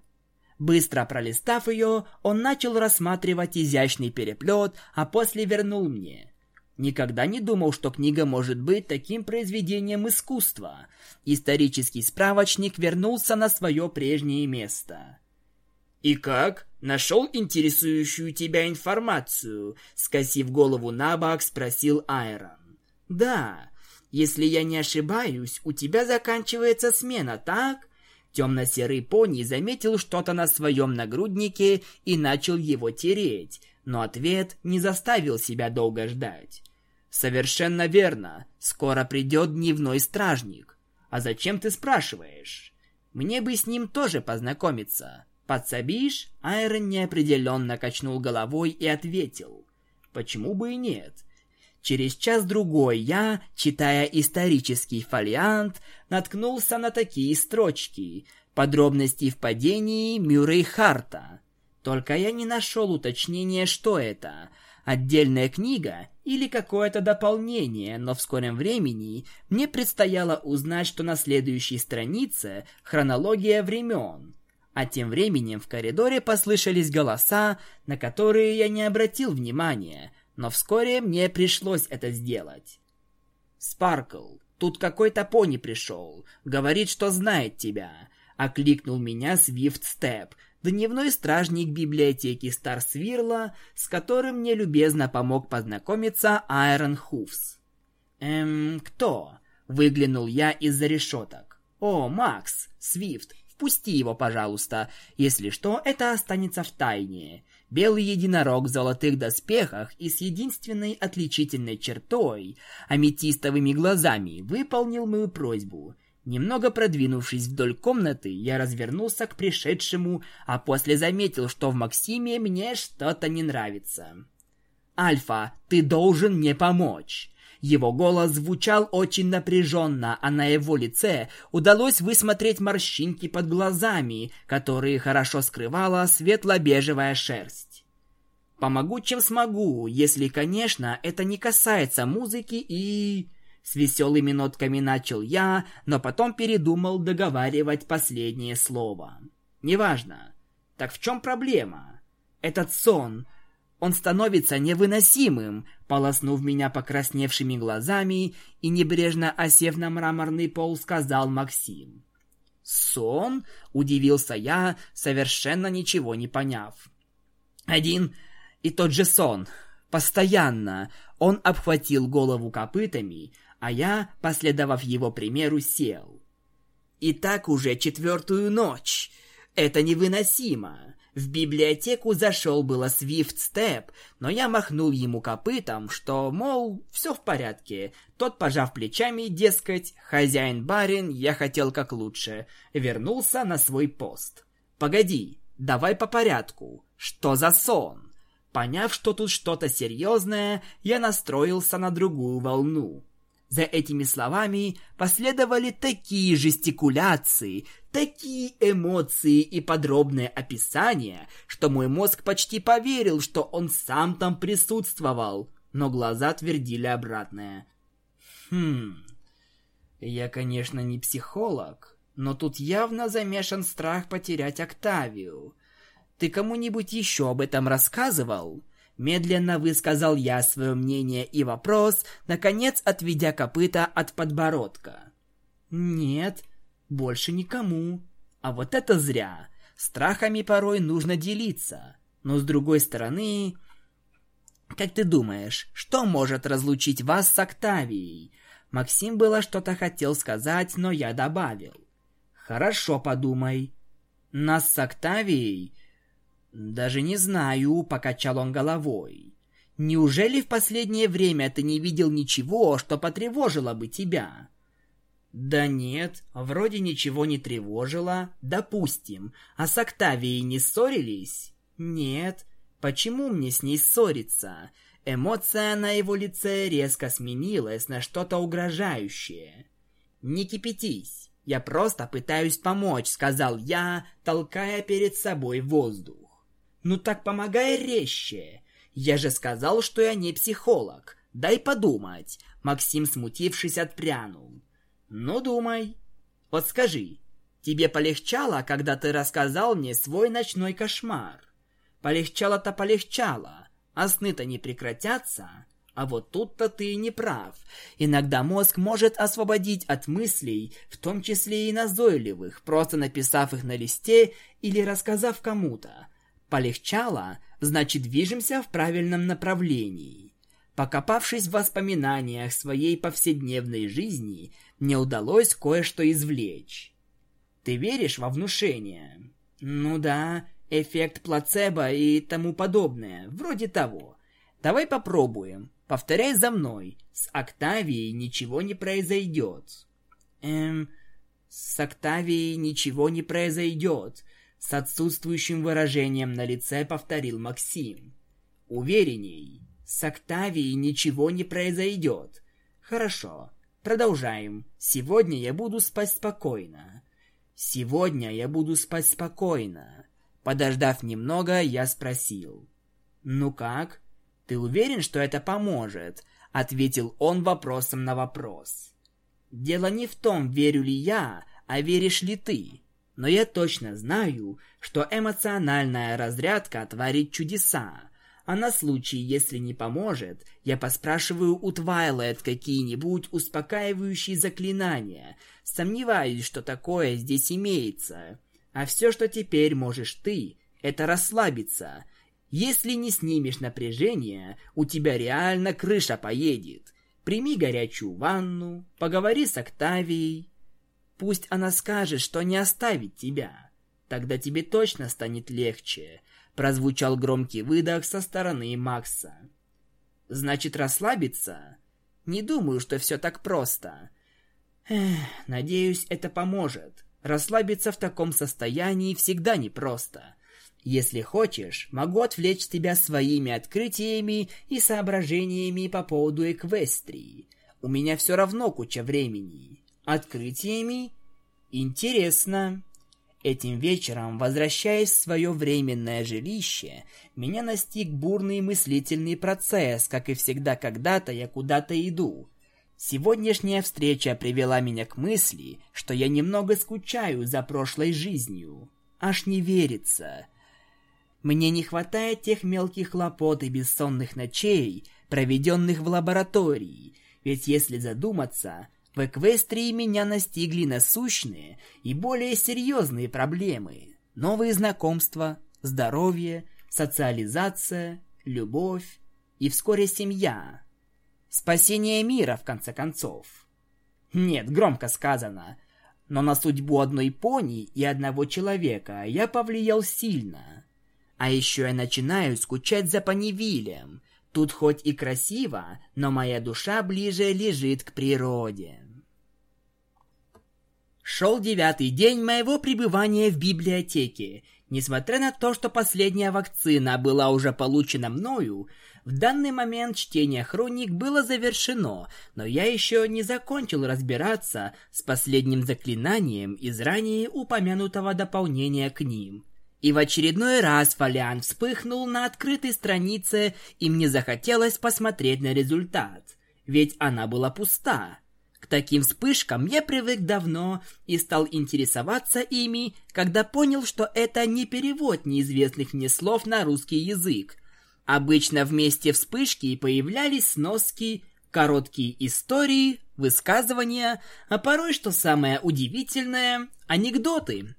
Быстро пролистав ее, он начал рассматривать изящный переплет, а после вернул мне. Никогда не думал, что книга может быть таким произведением искусства. Исторический справочник вернулся на свое прежнее место. «И как? Нашел интересующую тебя информацию?» Скосив голову на бок, спросил Айрон. «Да. Если я не ошибаюсь, у тебя заканчивается смена, так?» Темно-серый пони заметил что-то на своем нагруднике и начал его тереть, но ответ не заставил себя долго ждать. «Совершенно верно. Скоро придет дневной стражник. А зачем ты спрашиваешь? Мне бы с ним тоже познакомиться». «Подсобишь?» Айрон неопределенно качнул головой и ответил. «Почему бы и нет?» Через час-другой я, читая исторический фолиант, наткнулся на такие строчки. Подробности в падении Мюррей Харта. Только я не нашел уточнения, что это. Отдельная книга или какое-то дополнение, но в скором времени мне предстояло узнать, что на следующей странице хронология времен. А тем временем в коридоре послышались голоса, на которые я не обратил внимания, но вскоре мне пришлось это сделать. «Спаркл, тут какой-то пони пришел, говорит, что знает тебя», — окликнул меня Свифт Степ, дневной стражник библиотеки Старсвирла, с которым мне любезно помог познакомиться Айрон Хуфс. «Эм, кто?» — выглянул я из-за решеток. «О, Макс, Свифт, Впусти его, пожалуйста. Если что, это останется в тайне. Белый единорог в золотых доспехах и с единственной отличительной чертой, аметистовыми глазами, выполнил мою просьбу. Немного продвинувшись вдоль комнаты, я развернулся к пришедшему, а после заметил, что в Максиме мне что-то не нравится. «Альфа, ты должен мне помочь!» Его голос звучал очень напряженно, а на его лице удалось высмотреть морщинки под глазами, которые хорошо скрывала светло-бежевая шерсть. «Помогу, чем смогу, если, конечно, это не касается музыки и...» С веселыми нотками начал я, но потом передумал договаривать последнее слово. «Неважно. Так в чем проблема? Этот сон, он становится невыносимым, полоснув меня покрасневшими глазами и небрежно осев на мраморный пол, сказал Максим. «Сон?» – удивился я, совершенно ничего не поняв. «Один и тот же сон. Постоянно. Он обхватил голову копытами, а я, последовав его примеру, сел. И так уже четвертую ночь. Это невыносимо. В библиотеку зашел было Свифт Степ, но я махнул ему копытом, что, мол, все в порядке. Тот, пожав плечами, дескать, хозяин-барин, я хотел как лучше, вернулся на свой пост. «Погоди, давай по порядку. Что за сон?» Поняв, что тут что-то серьезное, я настроился на другую волну. За этими словами последовали такие жестикуляции, такие эмоции и подробное описание, что мой мозг почти поверил, что он сам там присутствовал, но глаза твердили обратное. Хм, я, конечно, не психолог, но тут явно замешан страх потерять Октавию. Ты кому-нибудь еще об этом рассказывал? Медленно высказал я свое мнение и вопрос, наконец отведя копыта от подбородка. «Нет, больше никому. А вот это зря. Страхами порой нужно делиться. Но с другой стороны... Как ты думаешь, что может разлучить вас с Октавией?» Максим было что-то хотел сказать, но я добавил. «Хорошо подумай. Нас с Октавией «Даже не знаю», — покачал он головой. «Неужели в последнее время ты не видел ничего, что потревожило бы тебя?» «Да нет, вроде ничего не тревожило. Допустим. А с Октавией не ссорились?» «Нет. Почему мне с ней ссориться?» Эмоция на его лице резко сменилась на что-то угрожающее. «Не кипятись. Я просто пытаюсь помочь», — сказал я, толкая перед собой воздух. Ну так помогай резче. Я же сказал, что я не психолог. Дай подумать. Максим, смутившись, отпрянул. Ну, думай. Вот скажи, тебе полегчало, когда ты рассказал мне свой ночной кошмар? Полегчало-то полегчало, а сны-то не прекратятся. А вот тут-то ты не прав. Иногда мозг может освободить от мыслей, в том числе и назойливых, просто написав их на листе или рассказав кому-то. Полегчало, значит движемся в правильном направлении. Покопавшись в воспоминаниях своей повседневной жизни, мне удалось кое-что извлечь. Ты веришь во внушение? Ну да, эффект плацебо и тому подобное, вроде того. Давай попробуем. Повторяй за мной. С Октавией ничего не произойдет. Эм, с Октавией ничего не произойдет. С отсутствующим выражением на лице повторил Максим. Уверенней, с Октавией ничего не произойдет. Хорошо, продолжаем. Сегодня я буду спать спокойно. Сегодня я буду спать спокойно. Подождав немного, я спросил. «Ну как? Ты уверен, что это поможет?» Ответил он вопросом на вопрос. «Дело не в том, верю ли я, а веришь ли ты. Но я точно знаю, что эмоциональная разрядка творит чудеса. А на случай, если не поможет, я поспрашиваю у Твайлайт какие-нибудь успокаивающие заклинания. Сомневаюсь, что такое здесь имеется. А все, что теперь можешь ты, это расслабиться. Если не снимешь напряжение, у тебя реально крыша поедет. Прими горячую ванну, поговори с Октавией. Пусть она скажет, что не оставит тебя. Тогда тебе точно станет легче. Прозвучал громкий выдох со стороны Макса. Значит, расслабиться? Не думаю, что все так просто. Эх, надеюсь, это поможет. Расслабиться в таком состоянии всегда непросто. Если хочешь, могу отвлечь тебя своими открытиями и соображениями по поводу Эквестрии. У меня все равно куча времени. Открытиями? Интересно. Этим вечером, возвращаясь в свое временное жилище, меня настиг бурный мыслительный процесс, как и всегда когда-то я куда-то иду. Сегодняшняя встреча привела меня к мысли, что я немного скучаю за прошлой жизнью. Аж не верится. Мне не хватает тех мелких хлопот и бессонных ночей, проведенных в лаборатории, ведь если задуматься, в Эквестрии меня настигли насущные и более серьезные проблемы. Новые знакомства, здоровье, социализация, любовь и вскоре семья. Спасение мира, в конце концов. Нет, громко сказано. Но на судьбу одной пони и одного человека я повлиял сильно. А еще я начинаю скучать за Панивилем, Тут хоть и красиво, но моя душа ближе лежит к природе. Шел девятый день моего пребывания в библиотеке. Несмотря на то, что последняя вакцина была уже получена мною, в данный момент чтение хроник было завершено, но я еще не закончил разбираться с последним заклинанием из ранее упомянутого дополнения к ним. И в очередной раз фолиан вспыхнул на открытой странице, и мне захотелось посмотреть на результат. Ведь она была пуста. К таким вспышкам я привык давно и стал интересоваться ими, когда понял, что это не перевод неизвестных мне слов на русский язык. Обычно вместе вспышки появлялись сноски, короткие истории, высказывания, а порой, что самое удивительное, анекдоты.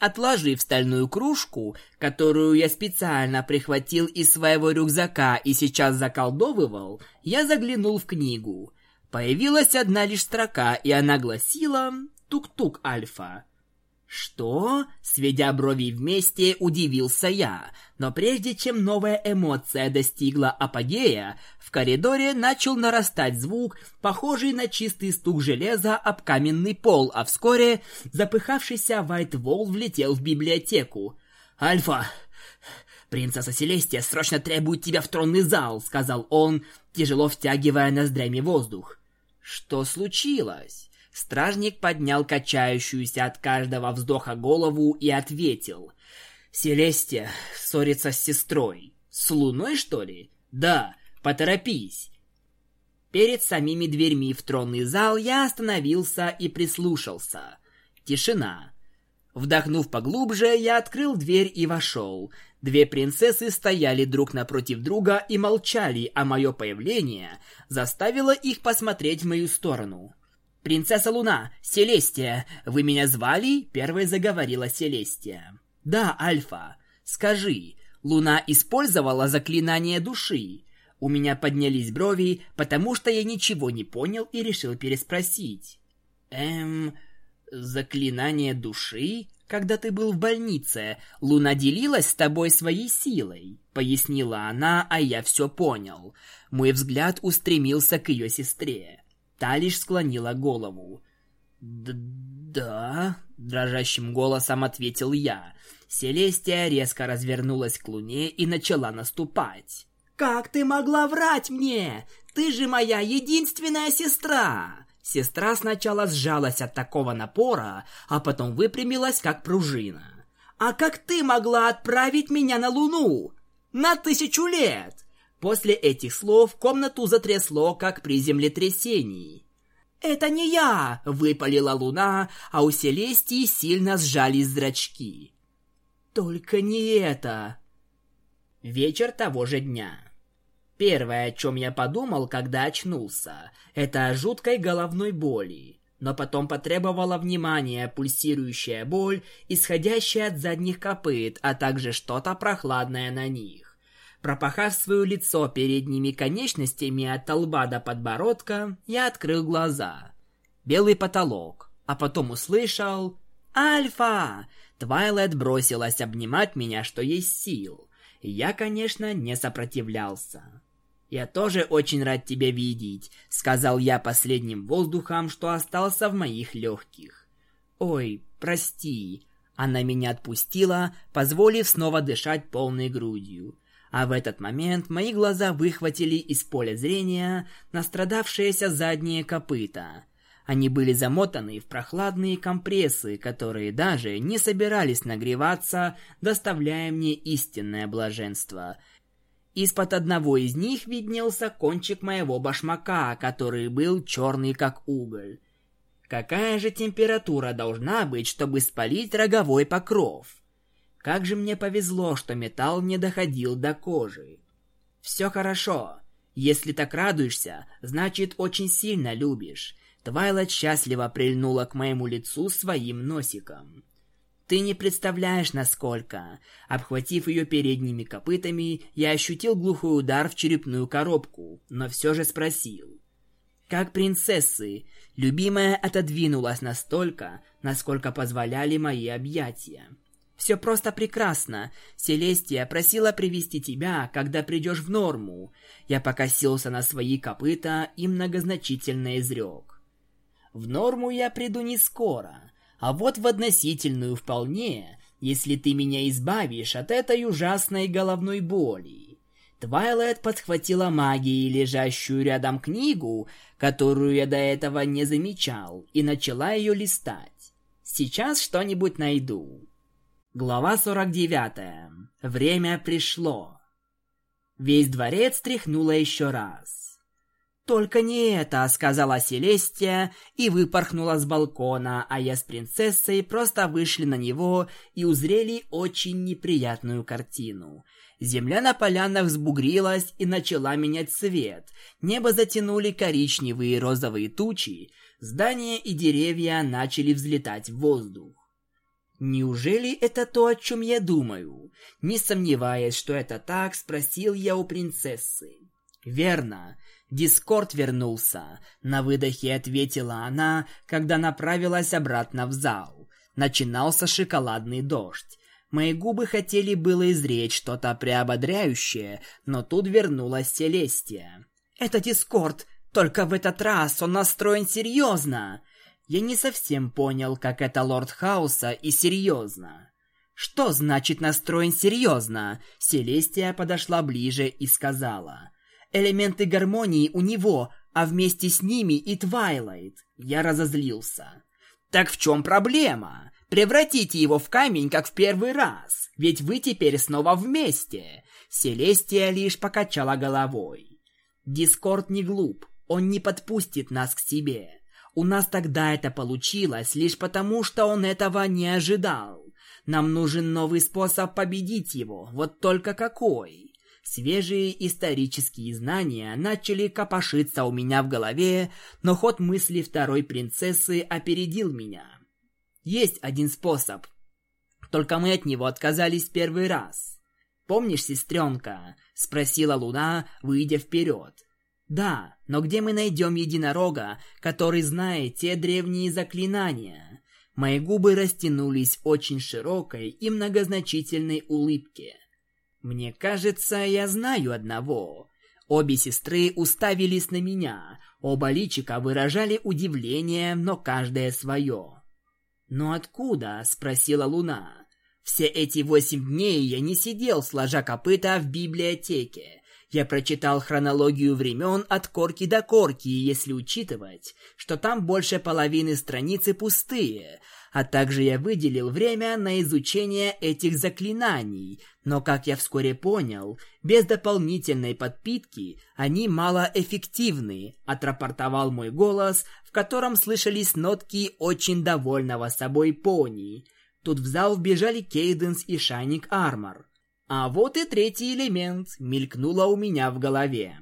Отложив стальную кружку, которую я специально прихватил из своего рюкзака и сейчас заколдовывал, я заглянул в книгу. Появилась одна лишь строка, и она гласила «Тук-тук, Альфа». «Что?» — сведя брови вместе, удивился я. Но прежде чем новая эмоция достигла апогея, в коридоре начал нарастать звук, похожий на чистый стук железа об каменный пол, а вскоре запыхавшийся Вайт Волл влетел в библиотеку. «Альфа, принцесса Селестия срочно требует тебя в тронный зал», — сказал он, тяжело втягивая ноздрями воздух. «Что случилось?» Стражник поднял качающуюся от каждого вздоха голову и ответил. «Селестия ссорится с сестрой. С луной, что ли? Да, поторопись». Перед самими дверьми в тронный зал я остановился и прислушался. Тишина. Вдохнув поглубже, я открыл дверь и вошел. Две принцессы стояли друг напротив друга и молчали, а мое появление заставило их посмотреть в мою сторону. «Принцесса Луна, Селестия, вы меня звали?» — первой заговорила Селестия. «Да, Альфа. Скажи, Луна использовала заклинание души?» У меня поднялись брови, потому что я ничего не понял и решил переспросить. «Эм, заклинание души? Когда ты был в больнице, Луна делилась с тобой своей силой?» Пояснила она, а я все понял. Мой взгляд устремился к ее сестре. Та лишь склонила голову. «Да?» — дрожащим голосом ответил я. Селестия резко развернулась к луне и начала наступать. «Как ты могла врать мне? Ты же моя единственная сестра!» Сестра сначала сжалась от такого напора, а потом выпрямилась, как пружина. «А как ты могла отправить меня на Луну? На тысячу лет? После этих слов комнату затрясло, как при землетрясении. «Это не я!» — выпалила луна, а у Селестии сильно сжались зрачки. «Только не это!» Вечер того же дня. Первое, о чем я подумал, когда очнулся, это о жуткой головной боли. Но потом потребовала внимания пульсирующая боль, исходящая от задних копыт, а также что-то прохладное на них. Пропахав свое лицо передними конечностями от лба до подбородка, я открыл глаза. Белый потолок, а потом услышал «Альфа!». Твайлайт бросилась обнимать меня, что есть сил. Я, конечно, не сопротивлялся. «Я тоже очень рад тебя видеть», — сказал я последним воздухом, что остался в моих легких. «Ой, прости». Она меня отпустила, позволив снова дышать полной грудью. А в этот момент мои глаза выхватили из поля зрения настрадавшиеся задние копыта. Они были замотаны в прохладные компрессы, которые даже не собирались нагреваться, доставляя мне истинное блаженство. Из-под одного из них виднелся кончик моего башмака, который был черный как уголь. Какая же температура должна быть, чтобы спалить роговой покров? Как же мне повезло, что металл не доходил до кожи. Все хорошо. Если так радуешься, значит очень сильно любишь. Твайлайт счастливо прильнула к моему лицу своим носиком. Ты не представляешь, насколько. Обхватив ее передними копытами, я ощутил глухой удар в черепную коробку, но все же спросил. Как принцессы, любимая отодвинулась настолько, насколько позволяли мои объятия. Все просто прекрасно. Селестия просила привести тебя, когда придешь в норму. Я покосился на свои копыта и многозначительно изрек. В норму я приду не скоро, а вот в относительную вполне, если ты меня избавишь от этой ужасной головной боли. Твайлайт подхватила магией лежащую рядом книгу, которую я до этого не замечал, и начала ее листать. Сейчас что-нибудь найду. Глава 49. Время пришло. Весь дворец тряхнуло еще раз. «Только не это», — сказала Селестия и выпорхнула с балкона, а я с принцессой просто вышли на него и узрели очень неприятную картину. Земля на полянах взбугрилась и начала менять цвет. Небо затянули коричневые и розовые тучи, здания и деревья начали взлетать в воздух. Неужели это то, о чем я думаю? Не сомневаясь, что это так, спросил я у принцессы. Верно. Дискорд вернулся. На выдохе ответила она, когда направилась обратно в зал. Начинался шоколадный дождь. Мои губы хотели было изречь что-то приободряющее, но тут вернулась Селестия. «Это Дискорд, только в этот раз он настроен серьезно!» Я не совсем понял, как это лорд Хаоса и серьезно. Что значит настроен серьезно? Селестия подошла ближе и сказала. Элементы гармонии у него, а вместе с ними и Твайлайт. Я разозлился. Так в чем проблема? Превратите его в камень, как в первый раз. Ведь вы теперь снова вместе. Селестия лишь покачала головой. Дискорд не глуп. Он не подпустит нас к себе. У нас тогда это получилось лишь потому, что он этого не ожидал. Нам нужен новый способ победить его, вот только какой? Свежие исторические знания начали копошиться у меня в голове, но ход мысли второй принцессы опередил меня. Есть один способ. Только мы от него отказались первый раз. «Помнишь, сестренка?» — спросила Луна, выйдя вперед. Да, но где мы найдем единорога, который знает те древние заклинания? Мои губы растянулись очень широкой и многозначительной улыбке. Мне кажется, я знаю одного. Обе сестры уставились на меня. Оба личика выражали удивление, но каждое свое. «Но откуда?» — спросила Луна. «Все эти восемь дней я не сидел, сложа копыта в библиотеке. Я прочитал хронологию времен от корки до корки, если учитывать, что там больше половины страницы пустые, а также я выделил время на изучение этих заклинаний, но, как я вскоре понял, без дополнительной подпитки они малоэффективны, отрапортовал мой голос, в котором слышались нотки очень довольного собой пони. Тут в зал вбежали Кейденс и Шайник Армор. А вот и третий элемент мелькнуло у меня в голове.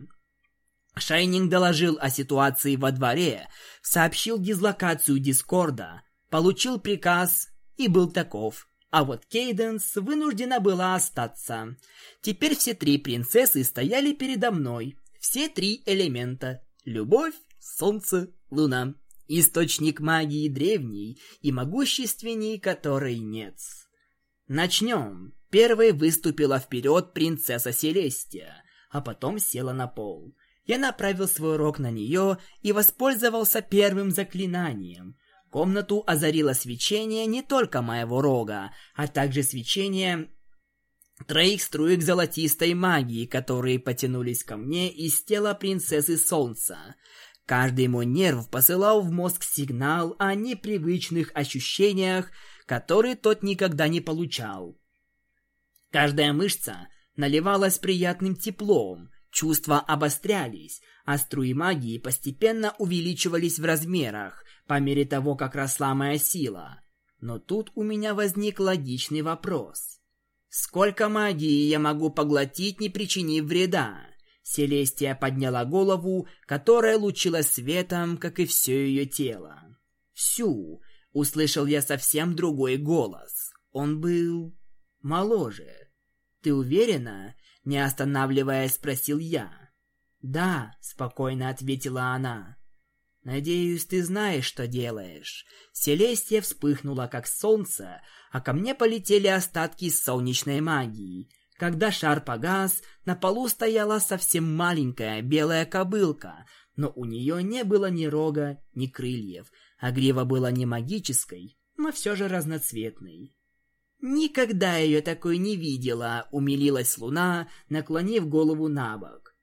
Шайнинг доложил о ситуации во дворе, сообщил дислокацию Дискорда, получил приказ и был таков. А вот Кейденс вынуждена была остаться. Теперь все три принцессы стояли передо мной. Все три элемента. Любовь, солнце, луна. Источник магии древний и могущественней, которой нет. Начнем. Первой выступила вперед принцесса Селестия, а потом села на пол. Я направил свой рог на нее и воспользовался первым заклинанием. Комнату озарило свечение не только моего рога, а также свечение троих струек золотистой магии, которые потянулись ко мне из тела принцессы Солнца. Каждый мой нерв посылал в мозг сигнал о непривычных ощущениях, которые тот никогда не получал. Каждая мышца наливалась приятным теплом, чувства обострялись, а струи магии постепенно увеличивались в размерах по мере того, как росла моя сила. Но тут у меня возник логичный вопрос. Сколько магии я могу поглотить, не причинив вреда? Селестия подняла голову, которая лучилась светом, как и все ее тело. «Всю!» — услышал я совсем другой голос. Он был... моложе. «Ты уверена?» — не останавливаясь, спросил я. «Да», — спокойно ответила она. «Надеюсь, ты знаешь, что делаешь». Селестия вспыхнула, как солнце, а ко мне полетели остатки солнечной магии. Когда шар погас, на полу стояла совсем маленькая белая кобылка, но у нее не было ни рога, ни крыльев, а грива была не магической, но все же разноцветной. «Никогда ее такой не видела», — умилилась луна, наклонив голову на бок.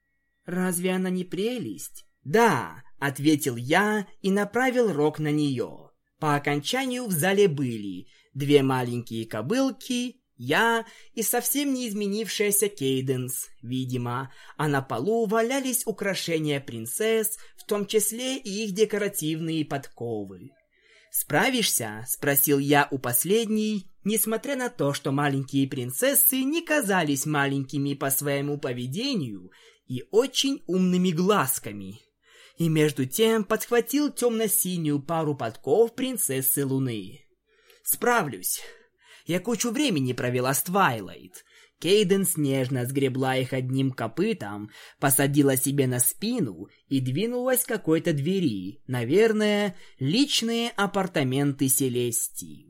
«Разве она не прелесть?» «Да», — ответил я и направил рог на нее. По окончанию в зале были две маленькие кобылки я и совсем не изменившаяся Кейденс, видимо, а на полу валялись украшения принцесс, в том числе и их декоративные подковы. «Справишься?» – спросил я у последней, несмотря на то, что маленькие принцессы не казались маленькими по своему поведению и очень умными глазками. И между тем подхватил темно-синюю пару подков принцессы Луны. «Справлюсь!» Я кучу времени провела с Твайлайт. Кейденс нежно сгребла их одним копытом, посадила себе на спину и двинулась к какой-то двери. Наверное, личные апартаменты Селестии.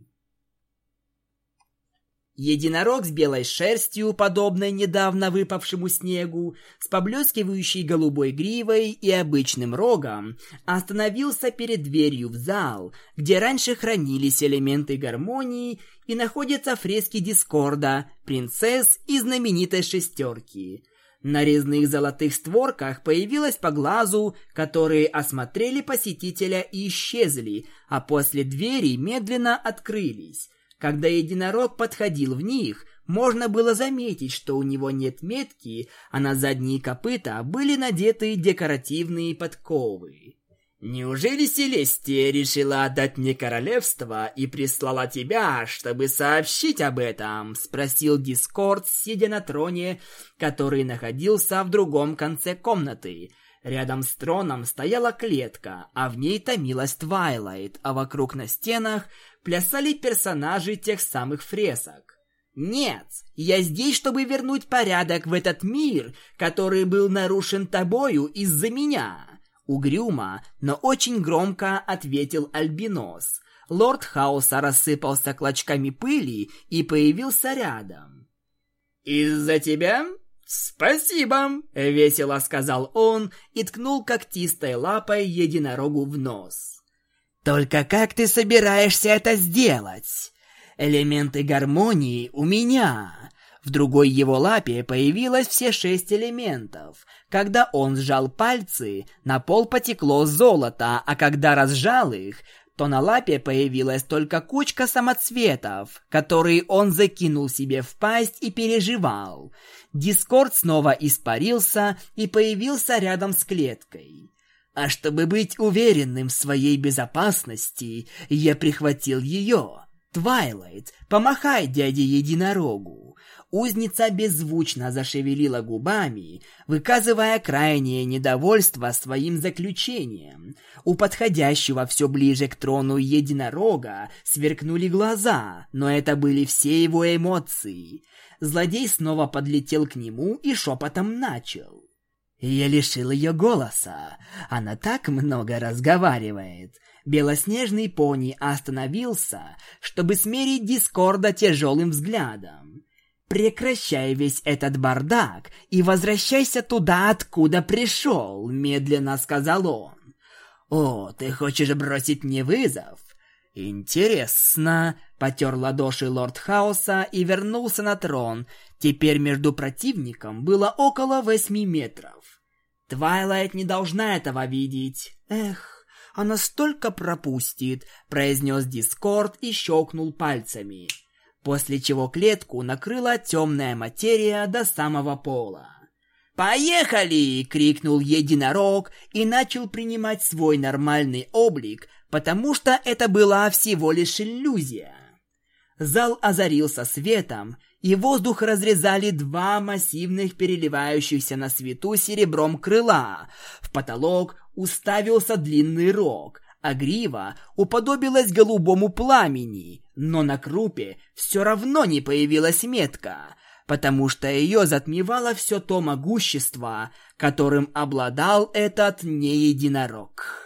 Единорог с белой шерстью, подобной недавно выпавшему снегу, с поблескивающей голубой гривой и обычным рогом, остановился перед дверью в зал, где раньше хранились элементы гармонии и находятся фрески Дискорда, принцесс и знаменитой шестерки. На резных золотых створках появилась по глазу, которые осмотрели посетителя и исчезли, а после двери медленно открылись. Когда единорог подходил в них, можно было заметить, что у него нет метки, а на задние копыта были надеты декоративные подковы. «Неужели Селестия решила отдать мне королевство и прислала тебя, чтобы сообщить об этом?» — спросил Дискорд, сидя на троне, который находился в другом конце комнаты. Рядом с троном стояла клетка, а в ней томилась Твайлайт, а вокруг на стенах плясали персонажи тех самых фресок. Нет, я здесь, чтобы вернуть порядок в этот мир, который был нарушен тобою из-за меня. Угрюмо, но очень громко ответил Альбинос. Лорд Хаоса рассыпался клочками пыли и появился рядом. «Из-за тебя? Спасибо!» — весело сказал он и ткнул когтистой лапой единорогу в нос. Только как ты собираешься это сделать? Элементы гармонии у меня. В другой его лапе появилось все шесть элементов. Когда он сжал пальцы, на пол потекло золото, а когда разжал их, то на лапе появилась только кучка самоцветов, которые он закинул себе в пасть и пережевал. Дискорд снова испарился и появился рядом с клеткой. А чтобы быть уверенным в своей безопасности, я прихватил ее. Твайлайт, помахай дяде единорогу. Узница беззвучно зашевелила губами, выказывая крайнее недовольство своим заключением. У подходящего все ближе к трону единорога сверкнули глаза, но это были все его эмоции. Злодей снова подлетел к нему и шепотом начал. Я лишил ее голоса. Она так много разговаривает. белоснежный пони остановился, чтобы смерить Дискорда тяжелым взглядом. «Прекращай весь этот бардак и возвращайся туда, откуда пришел», — медленно сказал он. «О, ты хочешь бросить мне вызов?» «Интересно», — потер ладоши лорд Хаоса и вернулся на трон. Теперь между противником было около восьми метров. Твайлайт не должна этого видеть. Эх, она столько пропустит, произнес Дискорд и щелкнул пальцами. После чего клетку накрыла темная материя до самого пола. «Поехали!» — крикнул единорог и начал принимать свой нормальный облик, потому что это была всего лишь иллюзия. Зал озарился светом, и воздух разрезали два массивных переливающихся на свету серебром крыла. В потолок уставился длинный рог, а грива уподобилась голубому пламени, но на крупе все равно не появилась метка, потому что ее затмевало все то могущество, которым обладал этот неединорог.